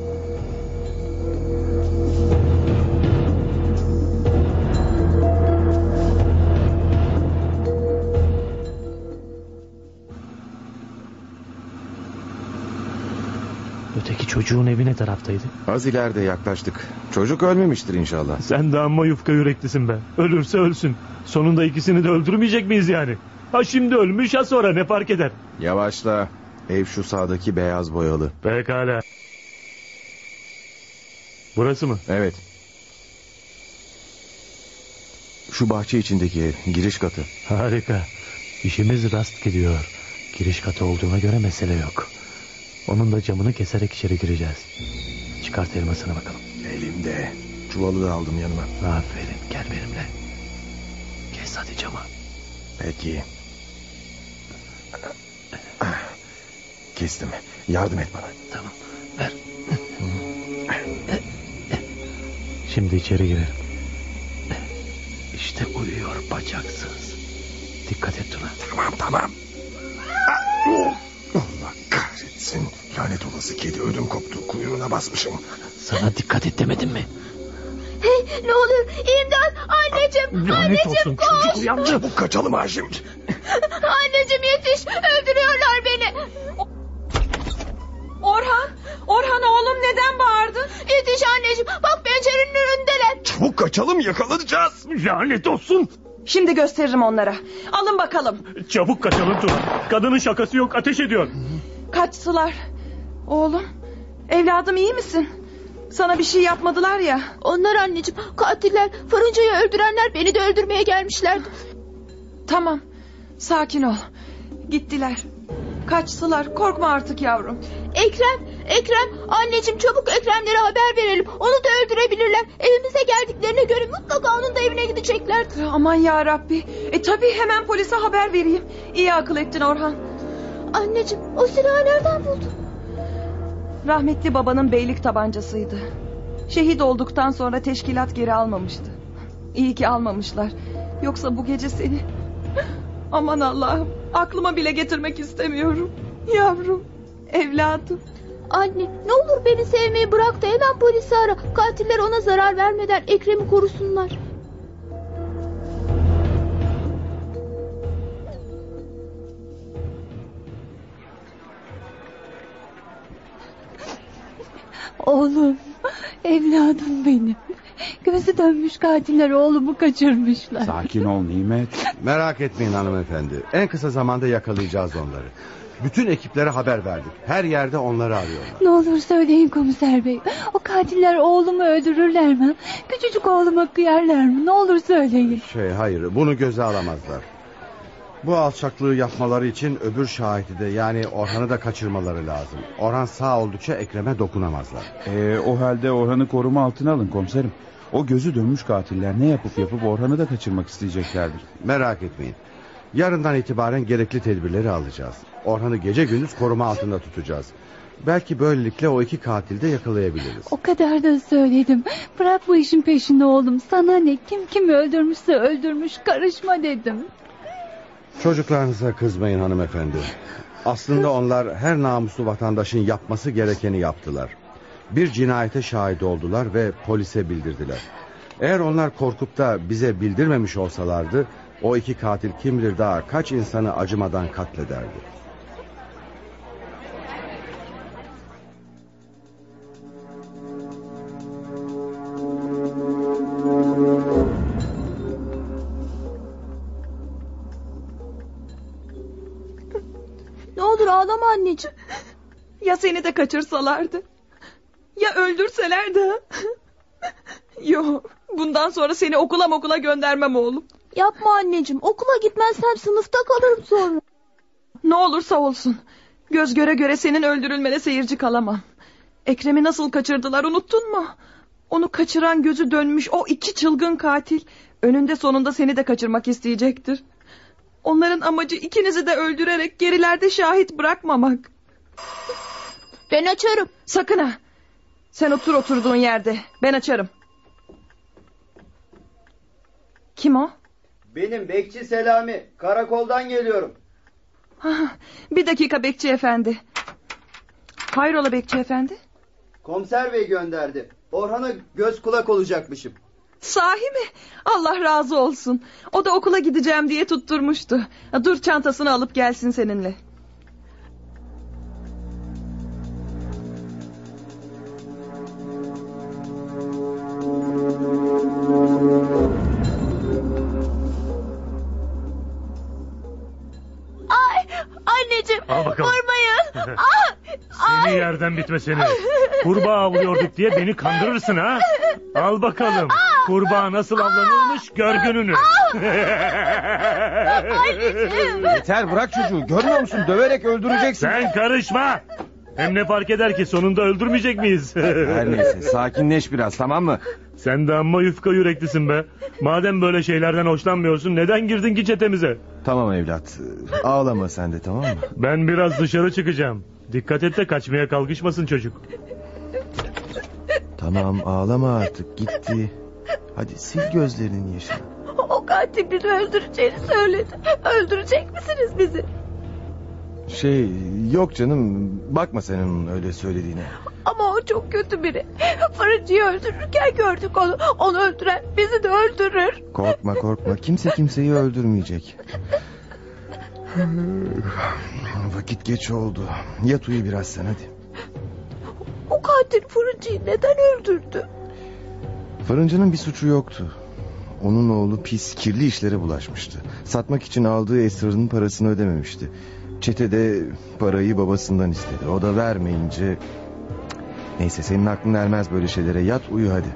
Öteki çocuğun evi ne taraftaydı? Az ileride yaklaştık. Çocuk ölmemiştir inşallah. Sen de amma yufka yüreklisin be. Ölürse ölsün. Sonunda ikisini de öldürmeyecek miyiz yani? Ha şimdi ölmüş ha sonra ne fark eder? Yavaşla. Ev şu sağdaki beyaz boyalı. Pekala. Burası mı? Evet. Şu bahçe içindeki ev, giriş katı. Harika. İşimiz rast gidiyor. Giriş katı olduğuna göre mesele yok. Onun da camını keserek içeri gireceğiz. Çıkart elmasını bakalım. Elimde. Çuvalı da aldım yanıma. Aferin gel benimle. Kes hadi camı. Peki. Kestim. Yardım et bana. Tamam ver. Şimdi içeri girelim. İşte uyuyor bacaksız. Dikkat et Tuna. Tamam tamam. Allah kahretsin. Lanet olası kedi ödüm koptu. Kuyruğuna basmışım. Sana dikkat et demedim mi? Hey, ne olur imdat! Anneciğim! Lanet anneciğim olsun, koş! çocuk uyandı. Çabuk kaçalım Haşim. Anneciğim yetiş! Öldürüyorlar beni! Orhan, Orhan oğlum neden bağırdın? Yetiş anneciğim! Bak pencerenin önündeler! Çabuk kaçalım yakalanacağız. Lanet olsun. Şimdi gösteririm onlara. Alın bakalım. Çabuk kaçalım Tuna. Kadının şakası yok ateş ediyor. Kaçtılar. Oğlum, evladım iyi misin? Sana bir şey yapmadılar ya. Onlar anneciğim katiller fırıncayı öldürenler beni de öldürmeye gelmişlerdi. Tamam, sakin ol. Gittiler. Kaçtılar. Korkma artık yavrum. Ekrem, Ekrem anneciğim çabuk Ekremlere haber verelim. Onu da öldürebilirler. Evimize geldiklerine göre mutlaka onun da evine gideceklerdir. Aman ya Rabbi. E tabii hemen polise haber vereyim. İyi akıl ettin Orhan. Anneciğim o silahı nereden buldun? Rahmetli babanın beylik tabancasıydı. Şehit olduktan sonra teşkilat geri almamıştı. İyi ki almamışlar. Yoksa bu gece seni... Aman Allah'ım aklıma bile getirmek istemiyorum. Yavrum, evladım. Anne ne olur beni sevmeyi bırak da hemen polisi ara. Katiller ona zarar vermeden Ekrem'i korusunlar. Oğlum, evladım benim. Gözü dönmüş katiller oğlumu kaçırmışlar. Sakin ol Nimet. Merak etmeyin hanımefendi. En kısa zamanda yakalayacağız onları. Bütün ekiplere haber verdik. Her yerde onları arıyorlar. Ne olur söyleyin komiser bey. O katiller oğlumu öldürürler mi? Küçücük oğluma kıyarlar mı? Ne olur söyleyin. Şey hayır bunu göze alamazlar. Bu alçaklığı yapmaları için öbür şahidi de yani Orhan'ı da kaçırmaları lazım. Orhan sağ oldukça Ekrem'e dokunamazlar. Ee, o halde Orhan'ı koruma altına alın komiserim. O gözü dönmüş katiller ne yapıp yapıp Orhan'ı da kaçırmak isteyeceklerdir. Merak etmeyin. Yarından itibaren gerekli tedbirleri alacağız. Orhan'ı gece gündüz koruma altında tutacağız. Belki böylelikle o iki katili de yakalayabiliriz. O kadar da söyledim. Bırak bu işin peşinde oğlum. Sana ne? Kim kimi öldürmüşse öldürmüş. Karışma dedim. Çocuklarınıza kızmayın hanımefendi. Aslında onlar her namuslu vatandaşın yapması gerekeni yaptılar bir cinayete şahit oldular ve polise bildirdiler. Eğer onlar korkup da bize bildirmemiş olsalardı o iki katil kim bilir daha kaç insanı acımadan katlederdi. Ne olur ağlama anneciğim. Ya seni de kaçırsalardı? Ya öldürselerdi? ha? Yok. Bundan sonra seni okula okula göndermem oğlum. Yapma anneciğim. Okula gitmezsem sınıfta kalırım sonra. Ne olursa olsun. Göz göre göre senin öldürülmene seyirci kalamam. Ekrem'i nasıl kaçırdılar unuttun mu? Onu kaçıran gözü dönmüş o iki çılgın katil. Önünde sonunda seni de kaçırmak isteyecektir. Onların amacı ikinizi de öldürerek gerilerde şahit bırakmamak. Ben açarım. Sakın ha. Sen otur oturduğun yerde. Ben açarım. Kim o? Benim bekçi Selami. Karakoldan geliyorum. Ah, Bir dakika bekçi efendi. Hayrola bekçi efendi? Komiser bey gönderdi. Orhan'a göz kulak olacakmışım. Sahi mi? Allah razı olsun. O da okula gideceğim diye tutturmuştu. Dur çantasını alıp gelsin seninle. Seni yerden bitme seni. Kurbağa avlıyorduk diye beni kandırırsın ha. Al bakalım. Kurbağa nasıl avlanırmış gör gününü. Yeter bırak çocuğu. Görmüyor musun? Döverek öldüreceksin. Sen karışma. Hem ne fark eder ki sonunda öldürmeyecek miyiz? Her neyse sakinleş biraz tamam mı? Sen de amma yufka yüreklisin be. Madem böyle şeylerden hoşlanmıyorsun neden girdin ki çetemize? Tamam evlat. Ağlama sen de tamam mı? Ben biraz dışarı çıkacağım. Dikkat et de kaçmaya kalkışmasın çocuk. Tamam ağlama artık gitti. Hadi sil gözlerinin yaşını. O katil bizi öldüreceğini söyledi. Öldürecek misiniz bizi? Şey yok canım bakma sen onun öyle söylediğine. Ama o çok kötü biri. Fırıncıyı öldürürken gördük onu. Onu öldüren bizi de öldürür. Korkma korkma kimse kimseyi öldürmeyecek. Vakit geç oldu. Yat uyu biraz sen hadi. O katil fırıncıyı neden öldürdü? Fırıncının bir suçu yoktu. Onun oğlu pis kirli işlere bulaşmıştı. Satmak için aldığı esrarının parasını ödememişti. Çete de parayı babasından istedi. O da vermeyince... Neyse senin aklın ermez böyle şeylere. Yat uyu hadi.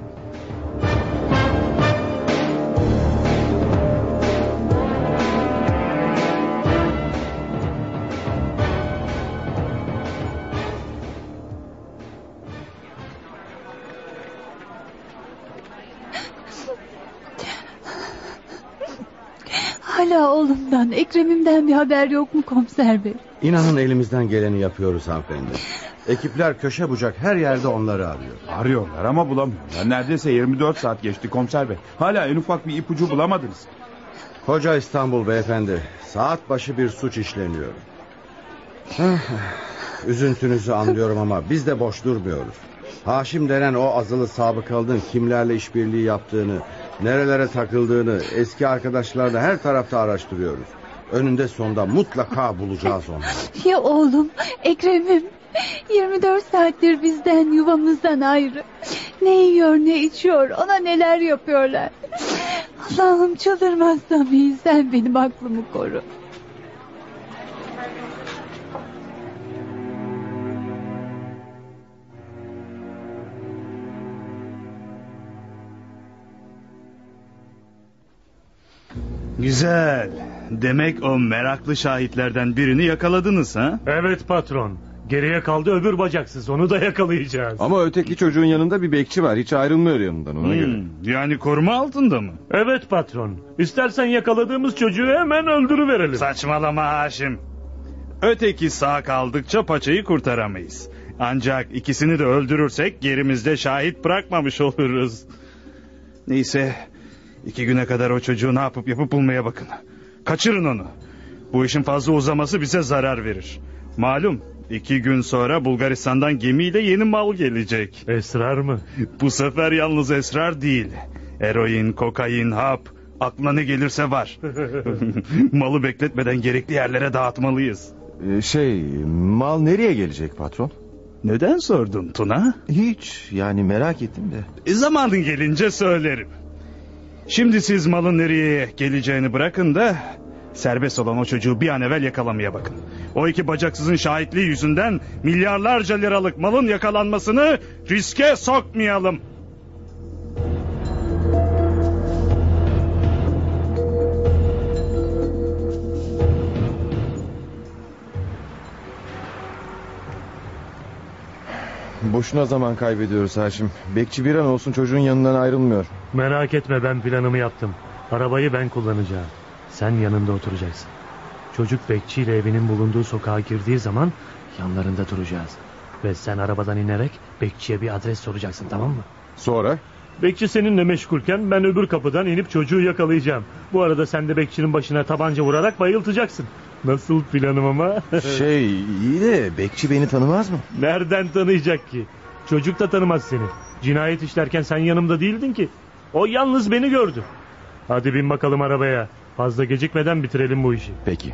Haber yok mu komiser bey? İnanın elimizden geleni yapıyoruz hanımefendi. Ekipler köşe bucak her yerde onları arıyor. Arıyorlar ama bulamıyorlar. Neredeyse 24 saat geçti komiser bey. Hala en ufak bir ipucu bulamadınız. Koca İstanbul beyefendi. Saat başı bir suç işleniyor. Üzüntünüzü anlıyorum ama biz de boş durmuyoruz. Haşim denen o azılı sabıkalının kimlerle işbirliği yaptığını, nerelere takıldığını, eski arkadaşlarını her tarafta araştırıyoruz. Önünde sonunda mutlaka bulacağız onları. Ya oğlum, Ekrem'im. 24 saattir bizden, yuvamızdan ayrı. Ne yiyor, ne içiyor, ona neler yapıyorlar. Allah'ım çıldırmazsam iyi, sen benim aklımı koru. Güzel. Demek o meraklı şahitlerden birini yakaladınız ha? Evet patron. Geriye kaldı öbür bacaksız onu da yakalayacağız. Ama öteki çocuğun yanında bir bekçi var. Hiç ayrılmıyor yanından ona göre. Hmm, yani koruma altında mı? Evet patron. İstersen yakaladığımız çocuğu hemen öldürüverelim. Saçmalama Haşim. Öteki sağ kaldıkça paçayı kurtaramayız. Ancak ikisini de öldürürsek gerimizde şahit bırakmamış oluruz. Neyse iki güne kadar o çocuğu ne yapıp yapıp bulmaya bakın. Kaçırın onu. Bu işin fazla uzaması bize zarar verir. Malum iki gün sonra Bulgaristan'dan gemiyle yeni mal gelecek. Esrar mı? Bu sefer yalnız esrar değil. Eroin, kokain, hap aklına ne gelirse var. Malı bekletmeden gerekli yerlere dağıtmalıyız. Ee, şey mal nereye gelecek patron? Neden sordun Tuna? Hiç yani merak ettim de. E, zamanın gelince söylerim. Şimdi siz malın nereye geleceğini bırakın da serbest olan o çocuğu bir an evvel yakalamaya bakın. O iki bacaksızın şahitliği yüzünden milyarlarca liralık malın yakalanmasını riske sokmayalım. Boşuna zaman kaybediyoruz Haşim. Bekçi bir an olsun çocuğun yanından ayrılmıyor. Merak etme ben planımı yaptım. Arabayı ben kullanacağım. Sen yanında oturacaksın. Çocuk bekçiyle evinin bulunduğu sokağa girdiği zaman yanlarında duracağız. Ve sen arabadan inerek bekçiye bir adres soracaksın tamam mı? Sonra? Bekçi seninle meşgulken ben öbür kapıdan inip çocuğu yakalayacağım. Bu arada sen de bekçinin başına tabanca vurarak bayıltacaksın. Nasıl planım ama? Şey iyi de bekçi beni tanımaz mı? Nereden tanıyacak ki? Çocuk da tanımaz seni. Cinayet işlerken sen yanımda değildin ki. O yalnız beni gördü. Hadi bin bakalım arabaya. Fazla gecikmeden bitirelim bu işi. Peki.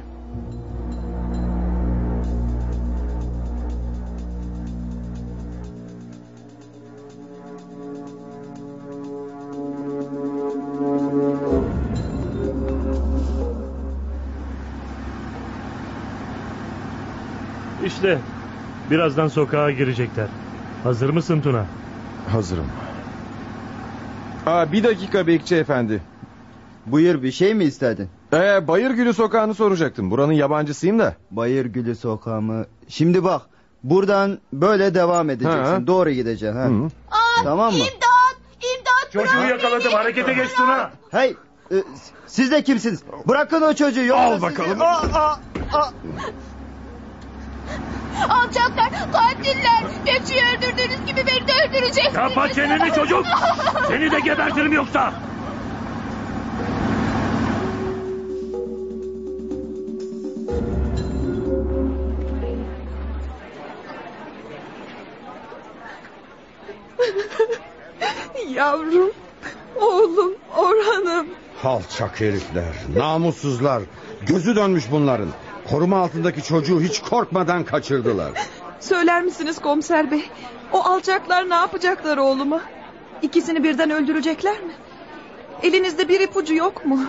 İşte birazdan sokağa girecekler. Hazır mısın Tuna? Hazırım. Aa, bir dakika bekçi efendi. Buyur bir şey mi istedin? Ee, Bayırgülü sokağını soracaktım. Buranın yabancısıyım da. Bayırgülü sokağı mı? Şimdi bak buradan böyle devam edeceksin. Ha. Doğru gideceksin. Ha. Hı. Tamam mı? İmdat! İmdat! Çocuğu yakaladım harekete geç Tuna. Hey e, siz de kimsiniz? Bırakın o çocuğu. Al sizi- bakalım. Aa, aa, aa. Alçaklar, katiller! Bekçiyi öldürdüğünüz gibi beni de öldüreceksiniz. Kapa çeneni çocuk. Seni de gebertirim yoksa. Yavrum, oğlum, Orhan'ım. Alçak herifler, namussuzlar. Gözü dönmüş bunların. Koruma altındaki çocuğu hiç korkmadan kaçırdılar. Söyler misiniz komiser bey? O alçaklar ne yapacaklar oğluma? İkisini birden öldürecekler mi? Elinizde bir ipucu yok mu?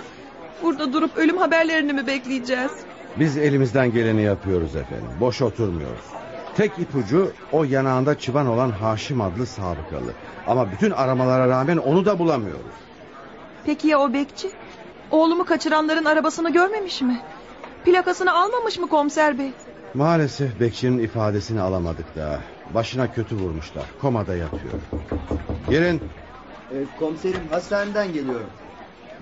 Burada durup ölüm haberlerini mi bekleyeceğiz? Biz elimizden geleni yapıyoruz efendim. Boş oturmuyoruz. Tek ipucu o yanağında çıban olan Haşim adlı sabıkalı. Ama bütün aramalara rağmen onu da bulamıyoruz. Peki ya o bekçi? Oğlumu kaçıranların arabasını görmemiş mi? Plakasını almamış mı komiser bey? Maalesef bekçinin ifadesini alamadık daha. Başına kötü vurmuşlar. Komada yatıyor. Gelin. E, komiserim hastaneden geliyorum.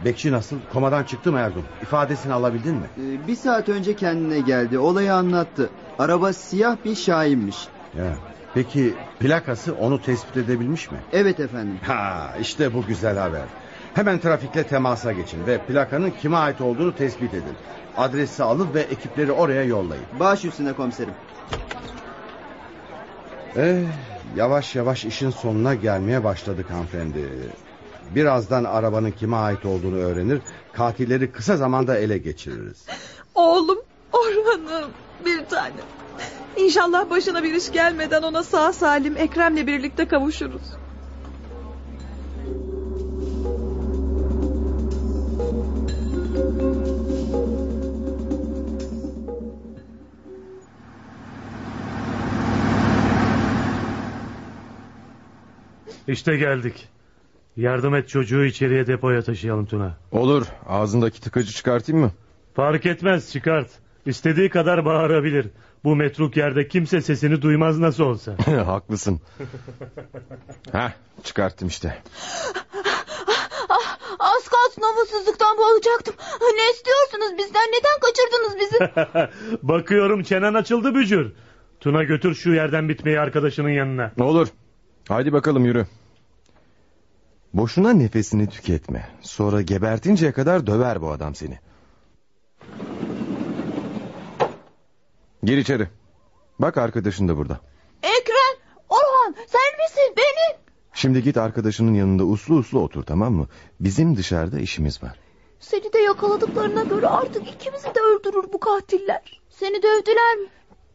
Bekçi nasıl? Komadan çıktı mı Ergun? İfadesini alabildin mi? E, bir saat önce kendine geldi. Olayı anlattı. Araba siyah bir şahinmiş. Ya. Peki plakası onu tespit edebilmiş mi? Evet efendim. Ha, işte bu güzel haber. Hemen trafikle temasa geçin ve plakanın kime ait olduğunu tespit edin. Adresi alın ve ekipleri oraya yollayın. Baş üstüne komiserim. Eh, yavaş yavaş işin sonuna gelmeye başladık hanımefendi. Birazdan arabanın kime ait olduğunu öğrenir, katilleri kısa zamanda ele geçiririz. Oğlum, Orhan'ım, bir tane. İnşallah başına bir iş gelmeden ona sağ salim Ekrem'le birlikte kavuşuruz. İşte geldik. Yardım et çocuğu içeriye depoya taşıyalım Tuna. Olur. Ağzındaki tıkacı çıkartayım mı? Fark etmez çıkart. İstediği kadar bağırabilir. Bu metruk yerde kimse sesini duymaz nasıl olsa. Haklısın. Heh, çıkarttım işte. Az kalsın havasızlıktan boğulacaktım. Ne istiyorsunuz bizden? Neden kaçırdınız bizi? Bakıyorum çenen açıldı bücür. Tuna götür şu yerden bitmeyi arkadaşının yanına. Olur. Haydi bakalım yürü. Boşuna nefesini tüketme. Sonra gebertinceye kadar döver bu adam seni. Gir içeri. Bak arkadaşın da burada. Ekrem, Orhan sen misin? Benim. Şimdi git arkadaşının yanında uslu uslu otur tamam mı? Bizim dışarıda işimiz var. Seni de yakaladıklarına göre artık ikimizi de öldürür bu katiller. Seni dövdüler mi?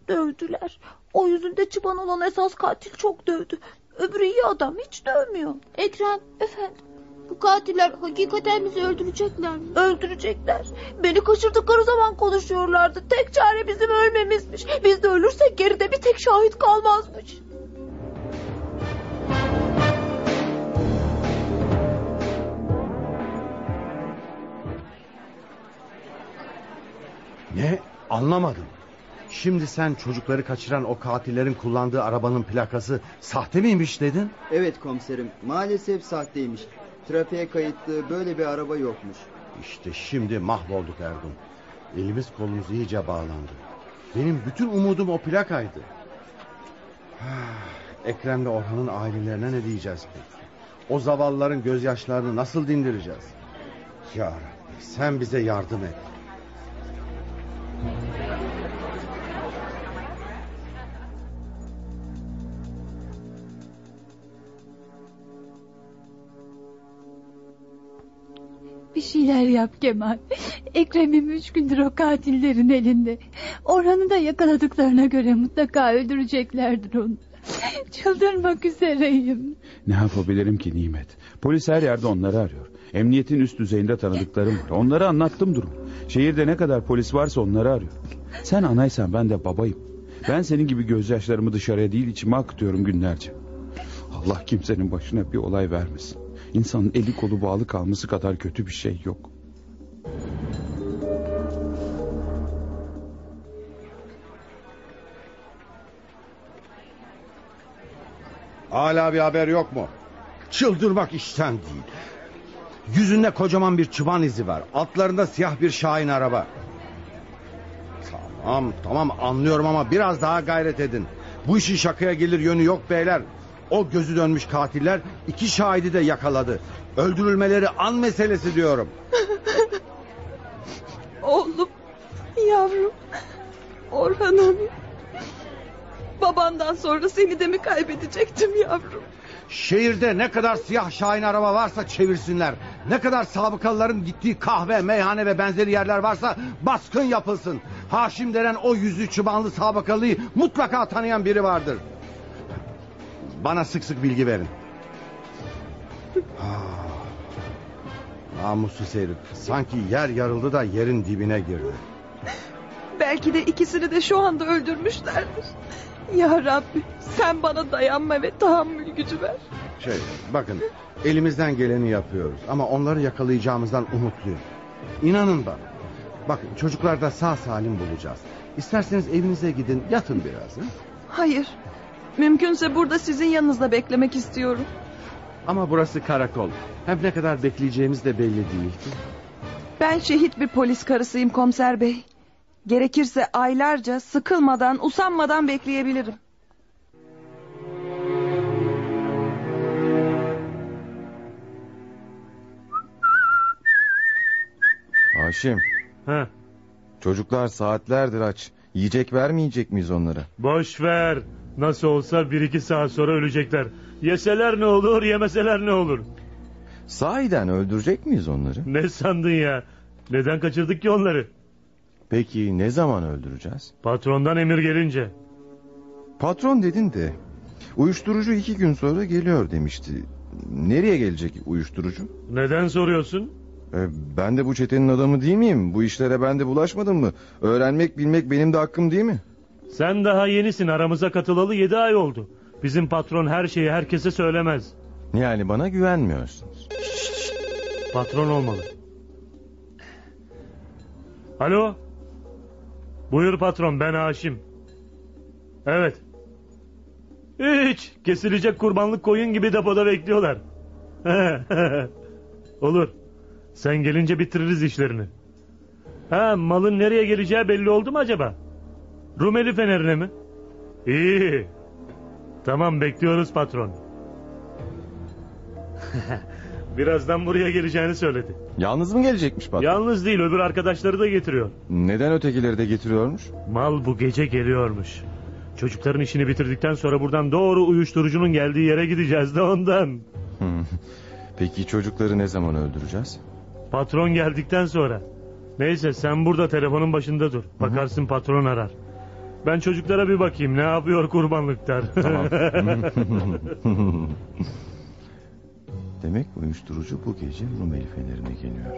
Dövdüler. O yüzünde çıban olan esas katil çok dövdü. Öbürü iyi adam hiç dövmüyor. Ekrem efendim bu katiller hakikaten bizi öldürecekler mi? Öldürecekler. Beni kaçırdıkları zaman konuşuyorlardı. Tek çare bizim ölmemizmiş. Biz de ölürsek geride bir tek şahit kalmazmış. Ne? Anlamadım. Şimdi sen çocukları kaçıran o katillerin kullandığı arabanın plakası sahte miymiş dedin? Evet komiserim maalesef sahteymiş. Trafiğe kayıtlı böyle bir araba yokmuş. İşte şimdi mahvolduk Ergun. Elimiz kolumuz iyice bağlandı. Benim bütün umudum o plakaydı. Ah, Ekrem'le Orhan'ın ailelerine ne diyeceğiz peki? O zavallıların gözyaşlarını nasıl dindireceğiz? Ya Rabbi sen bize yardım et. Bir şeyler yap Kemal. Ekrem'im üç gündür o katillerin elinde. Orhan'ı da yakaladıklarına göre mutlaka öldüreceklerdir onu. Çıldırmak üzereyim. Ne yapabilirim ki Nimet? Polis her yerde onları arıyor. Emniyetin üst düzeyinde tanıdıklarım var. Onlara anlattım durum. Şehirde ne kadar polis varsa onları arıyor. Sen anaysan ben de babayım. Ben senin gibi gözyaşlarımı dışarıya değil içime akıtıyorum günlerce. Allah kimsenin başına bir olay vermesin. İnsanın eli kolu bağlı kalması kadar kötü bir şey yok. Hala bir haber yok mu? Çıldırmak işten değil. Yüzünde kocaman bir çıban izi var. Altlarında siyah bir şahin araba. Tamam tamam anlıyorum ama biraz daha gayret edin. Bu işin şakaya gelir yönü yok beyler. O gözü dönmüş katiller iki şahidi de yakaladı. Öldürülmeleri an meselesi diyorum. Oğlum, yavrum, Orhan'ım. Babandan sonra seni de mi kaybedecektim yavrum? Şehirde ne kadar siyah şahin araba varsa çevirsinler. Ne kadar sabıkalıların gittiği kahve, meyhane ve benzeri yerler varsa baskın yapılsın. Haşim denen o yüzlü çıbanlı sabıkalıyı mutlaka tanıyan biri vardır. Bana sık sık bilgi verin. Ah, Namussuz herif. Sanki yer yarıldı da yerin dibine girdi. Belki de ikisini de şu anda öldürmüşlerdir. Ya Rabbi sen bana dayanma ve tahammül gücü ver. Şey bakın elimizden geleni yapıyoruz ama onları yakalayacağımızdan umutluyum. İnanın bana. Bakın çocuklar da sağ salim bulacağız. İsterseniz evinize gidin yatın biraz. Hı? Hayır. Mümkünse burada sizin yanınızda beklemek istiyorum. Ama burası karakol. Hem ne kadar bekleyeceğimiz de belli değil. Ben şehit bir polis karısıyım komiser bey. Gerekirse aylarca sıkılmadan, usanmadan bekleyebilirim. Haşim. Ha, Çocuklar saatlerdir aç. Yiyecek vermeyecek miyiz onlara? boş ver. Nasıl olsa bir iki saat sonra ölecekler. Yeseler ne olur, yemeseler ne olur? Sahiden öldürecek miyiz onları? Ne sandın ya? Neden kaçırdık ki onları? Peki ne zaman öldüreceğiz? Patrondan emir gelince. Patron dedin de uyuşturucu iki gün sonra geliyor demişti. Nereye gelecek uyuşturucu? Neden soruyorsun? E, ben de bu çetenin adamı değil miyim? Bu işlere ben de bulaşmadım mı? Öğrenmek bilmek benim de hakkım değil mi? Sen daha yenisin aramıza katılalı yedi ay oldu. Bizim patron her şeyi herkese söylemez. Yani bana güvenmiyorsunuz. Patron olmalı. Alo? Buyur patron ben Haşim. Evet. Hiç kesilecek kurbanlık koyun gibi depoda bekliyorlar. Olur. Sen gelince bitiririz işlerini. Ha malın nereye geleceği belli oldu mu acaba? Rumeli Fener'ine mi? İyi. Tamam bekliyoruz patron. Birazdan buraya geleceğini söyledi. Yalnız mı gelecekmiş patron? Yalnız değil öbür arkadaşları da getiriyor. Neden ötekileri de getiriyormuş? Mal bu gece geliyormuş. Çocukların işini bitirdikten sonra buradan doğru uyuşturucunun geldiği yere gideceğiz de ondan. Peki çocukları ne zaman öldüreceğiz? Patron geldikten sonra. Neyse sen burada telefonun başında dur. Bakarsın patron arar. Ben çocuklara bir bakayım ne yapıyor kurbanlıklar. Tamam. Demek uyuşturucu bu gece Rumeli Feneri'ne geliyor.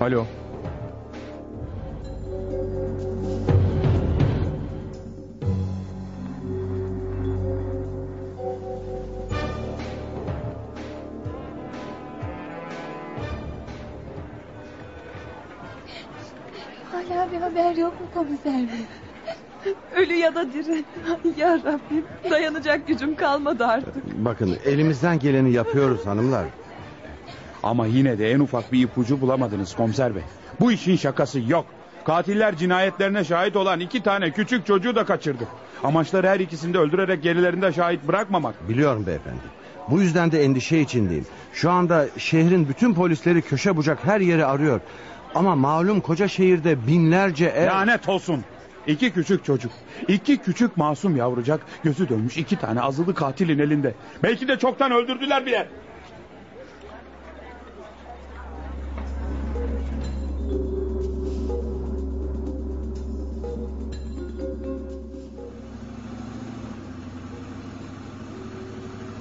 Alo. Yok mu komiser bey? Ölü ya da diri. Ya Rabbim dayanacak gücüm kalmadı artık. Bakın elimizden geleni yapıyoruz hanımlar. Ama yine de en ufak bir ipucu bulamadınız komiser bey. Bu işin şakası yok. Katiller cinayetlerine şahit olan iki tane küçük çocuğu da kaçırdı. Amaçları her ikisini de öldürerek gerilerinde şahit bırakmamak. Biliyorum beyefendi. Bu yüzden de endişe içindeyim. Şu anda şehrin bütün polisleri köşe bucak her yeri arıyor. Ama malum koca şehirde binlerce ev... Lanet olsun. İki küçük çocuk. iki küçük masum yavrucak gözü dönmüş iki tane azılı katilin elinde. Belki de çoktan öldürdüler bile.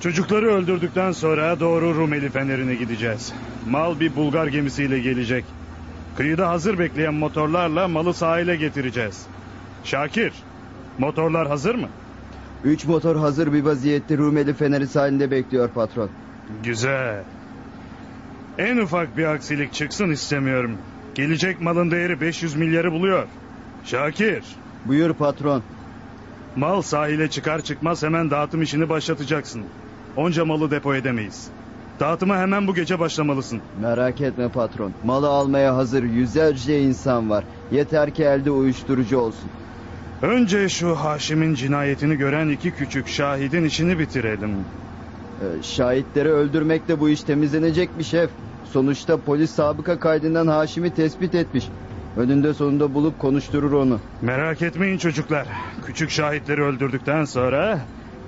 Çocukları öldürdükten sonra doğru Rumeli Feneri'ne gideceğiz. Mal bir Bulgar gemisiyle gelecek. Kıyıda hazır bekleyen motorlarla malı sahile getireceğiz. Şakir, motorlar hazır mı? Üç motor hazır bir vaziyette Rumeli Feneri sahilinde bekliyor patron. Güzel. En ufak bir aksilik çıksın istemiyorum. Gelecek malın değeri 500 milyarı buluyor. Şakir. Buyur patron. Mal sahile çıkar çıkmaz hemen dağıtım işini başlatacaksın. Onca malı depo edemeyiz. Dağıtıma hemen bu gece başlamalısın. Merak etme patron. Malı almaya hazır yüzlerce insan var. Yeter ki elde uyuşturucu olsun. Önce şu Haşim'in cinayetini gören iki küçük şahidin işini bitirelim. Ee, şahitleri öldürmekle bu iş temizlenecek bir şef. Sonuçta polis sabıka kaydından Haşim'i tespit etmiş. Önünde sonunda bulup konuşturur onu. Merak etmeyin çocuklar. Küçük şahitleri öldürdükten sonra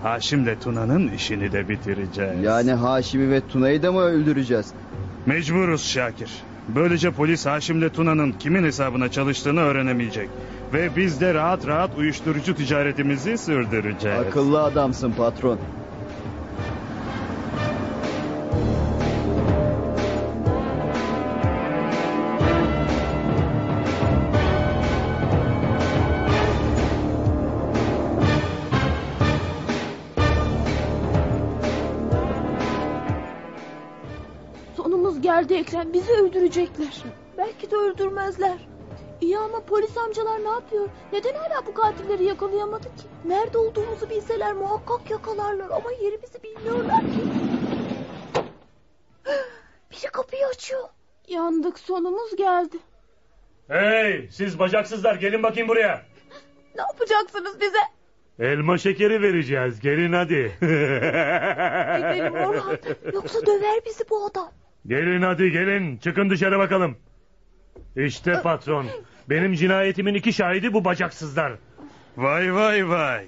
Haşim'le Tuna'nın işini de bitireceğiz. Yani Haşim'i ve Tuna'yı da mı öldüreceğiz? Mecburuz Şakir. Böylece polis Haşim'le Tuna'nın kimin hesabına çalıştığını öğrenemeyecek. Ve biz de rahat rahat uyuşturucu ticaretimizi sürdüreceğiz. Akıllı adamsın patron. Ekrem. Bizi öldürecekler. Belki de öldürmezler. İyi ama polis amcalar ne yapıyor? Neden hala bu katilleri yakalayamadı ki? Nerede olduğumuzu bilseler muhakkak yakalarlar ama yerimizi bilmiyorlar ki. Biri kapıyı açıyor. Yandık sonumuz geldi. Hey siz bacaksızlar gelin bakayım buraya. Ne yapacaksınız bize? Elma şekeri vereceğiz gelin hadi. Gidelim Orhan. Yoksa döver bizi bu adam. Gelin hadi gelin çıkın dışarı bakalım. İşte patron. Benim cinayetimin iki şahidi bu bacaksızlar. Vay vay vay.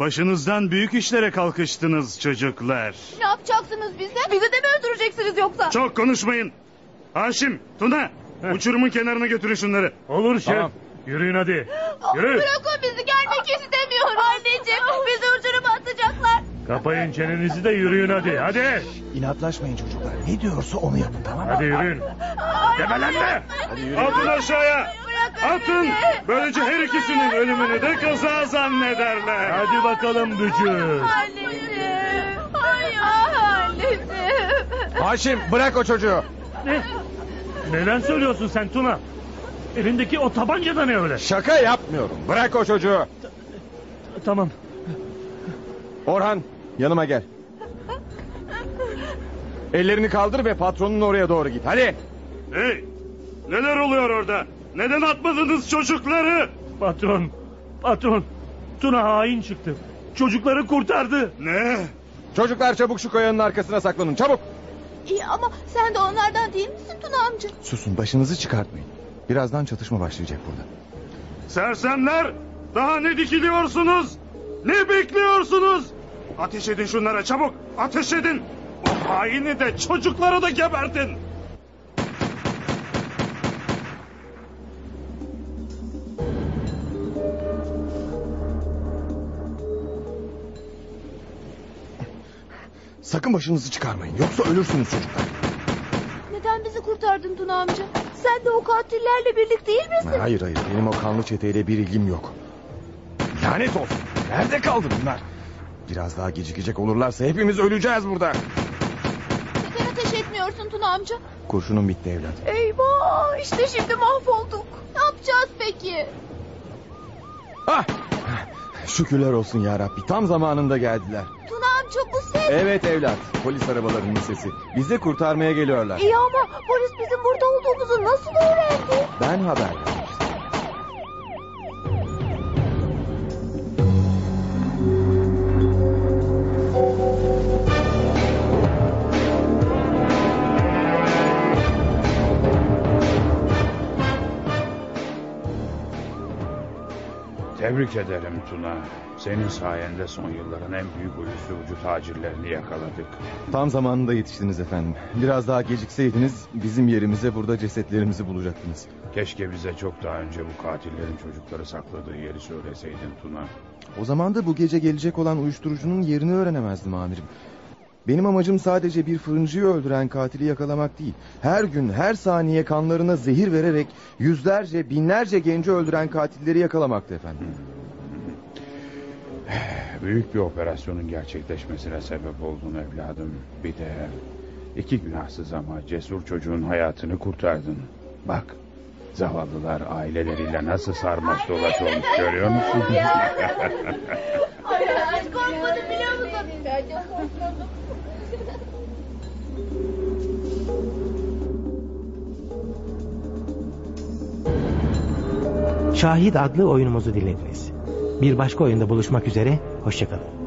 Başınızdan büyük işlere kalkıştınız çocuklar. Ne yapacaksınız bize? Bizi de mi öldüreceksiniz yoksa? Çok konuşmayın. Haşim, Tuna, uçurumun kenarına götürün şunları. Olur şef. Yürüyün hadi. Yürü. Bırakın bizi gelmek istemiyorum. Anneciğim uçuruma atacaklar. Kapayın çenenizi de yürüyün hadi. Hadi. İnatlaşmayın çocuklar. Ne diyorsa onu yapın tamam mı? Hadi yürüyün. Debelenme. Atın aşağıya. Atın. Böylece her ikisinin ölümünü de kaza zannederler. Hadi bakalım bücür. Anneciğim. Hayır. Anneciğim. Haşim bırak o çocuğu. Ne? Neden söylüyorsun sen Tuna? Elindeki o tabanca da ne öyle? Şaka yapmıyorum. Bırak o çocuğu. Tamam. Orhan yanıma gel. Ellerini kaldır ve patronun oraya doğru git. Hadi. Hey, neler oluyor orada? Neden atmadınız çocukları? Patron, patron. Tuna hain çıktı. Çocukları kurtardı. Ne? Çocuklar çabuk şu kayanın arkasına saklanın. Çabuk. İyi ama sen de onlardan değil misin Tuna amca? Susun başınızı çıkartmayın. Birazdan çatışma başlayacak burada. Sersemler, daha ne dikiliyorsunuz? Ne bekliyorsunuz? Ateş edin şunlara çabuk, ateş edin. O haini de çocukları da gebertin. Sakın başınızı çıkarmayın. Yoksa ölürsünüz çocuklar. Neden bizi kurtardın Tuna amca? Sen de o katillerle birlik değil misin? Hayır hayır benim o kanlı çeteyle bir ilgim yok. Lanet olsun. Nerede kaldı bunlar? Biraz daha gecikecek olurlarsa hepimiz öleceğiz burada. Neden ateş etmiyorsun Tuna amca? Kurşunun bitti evlat. Eyvah işte şimdi mahvolduk. Ne yapacağız peki? Ah! Şükürler olsun ya Rabbi. Tam zamanında geldiler. Tuna amca bu ses. Evet evlat. Polis arabalarının sesi. Bizi kurtarmaya geliyorlar. İyi ama polis bizim burada olduğumuzu nasıl öğrendi? Ben haber verdim. Tebrik ederim Tuna. Senin sayende son yılların en büyük uyuşturucu tacirlerini yakaladık. Tam zamanında yetiştiniz efendim. Biraz daha gecikseydiniz bizim yerimize burada cesetlerimizi bulacaktınız. Keşke bize çok daha önce bu katillerin çocukları sakladığı yeri söyleseydin Tuna. O zaman da bu gece gelecek olan uyuşturucunun yerini öğrenemezdim amirim. Benim amacım sadece bir fırıncıyı öldüren katili yakalamak değil. Her gün, her saniye kanlarına zehir vererek yüzlerce, binlerce genci öldüren katilleri yakalamaktı efendim. Büyük bir operasyonun gerçekleşmesine sebep oldun evladım. Bir de iki günahsız ama cesur çocuğun hayatını kurtardın. Bak zavallılar aileleriyle nasıl sarmaş dolaş olmuş görüyor musun? Ay hiç korkmadım biliyor musun? Ben çok korkmadım. Şahit adlı oyunumuzu dinlediniz. Bir başka oyunda buluşmak üzere, hoşçakalın.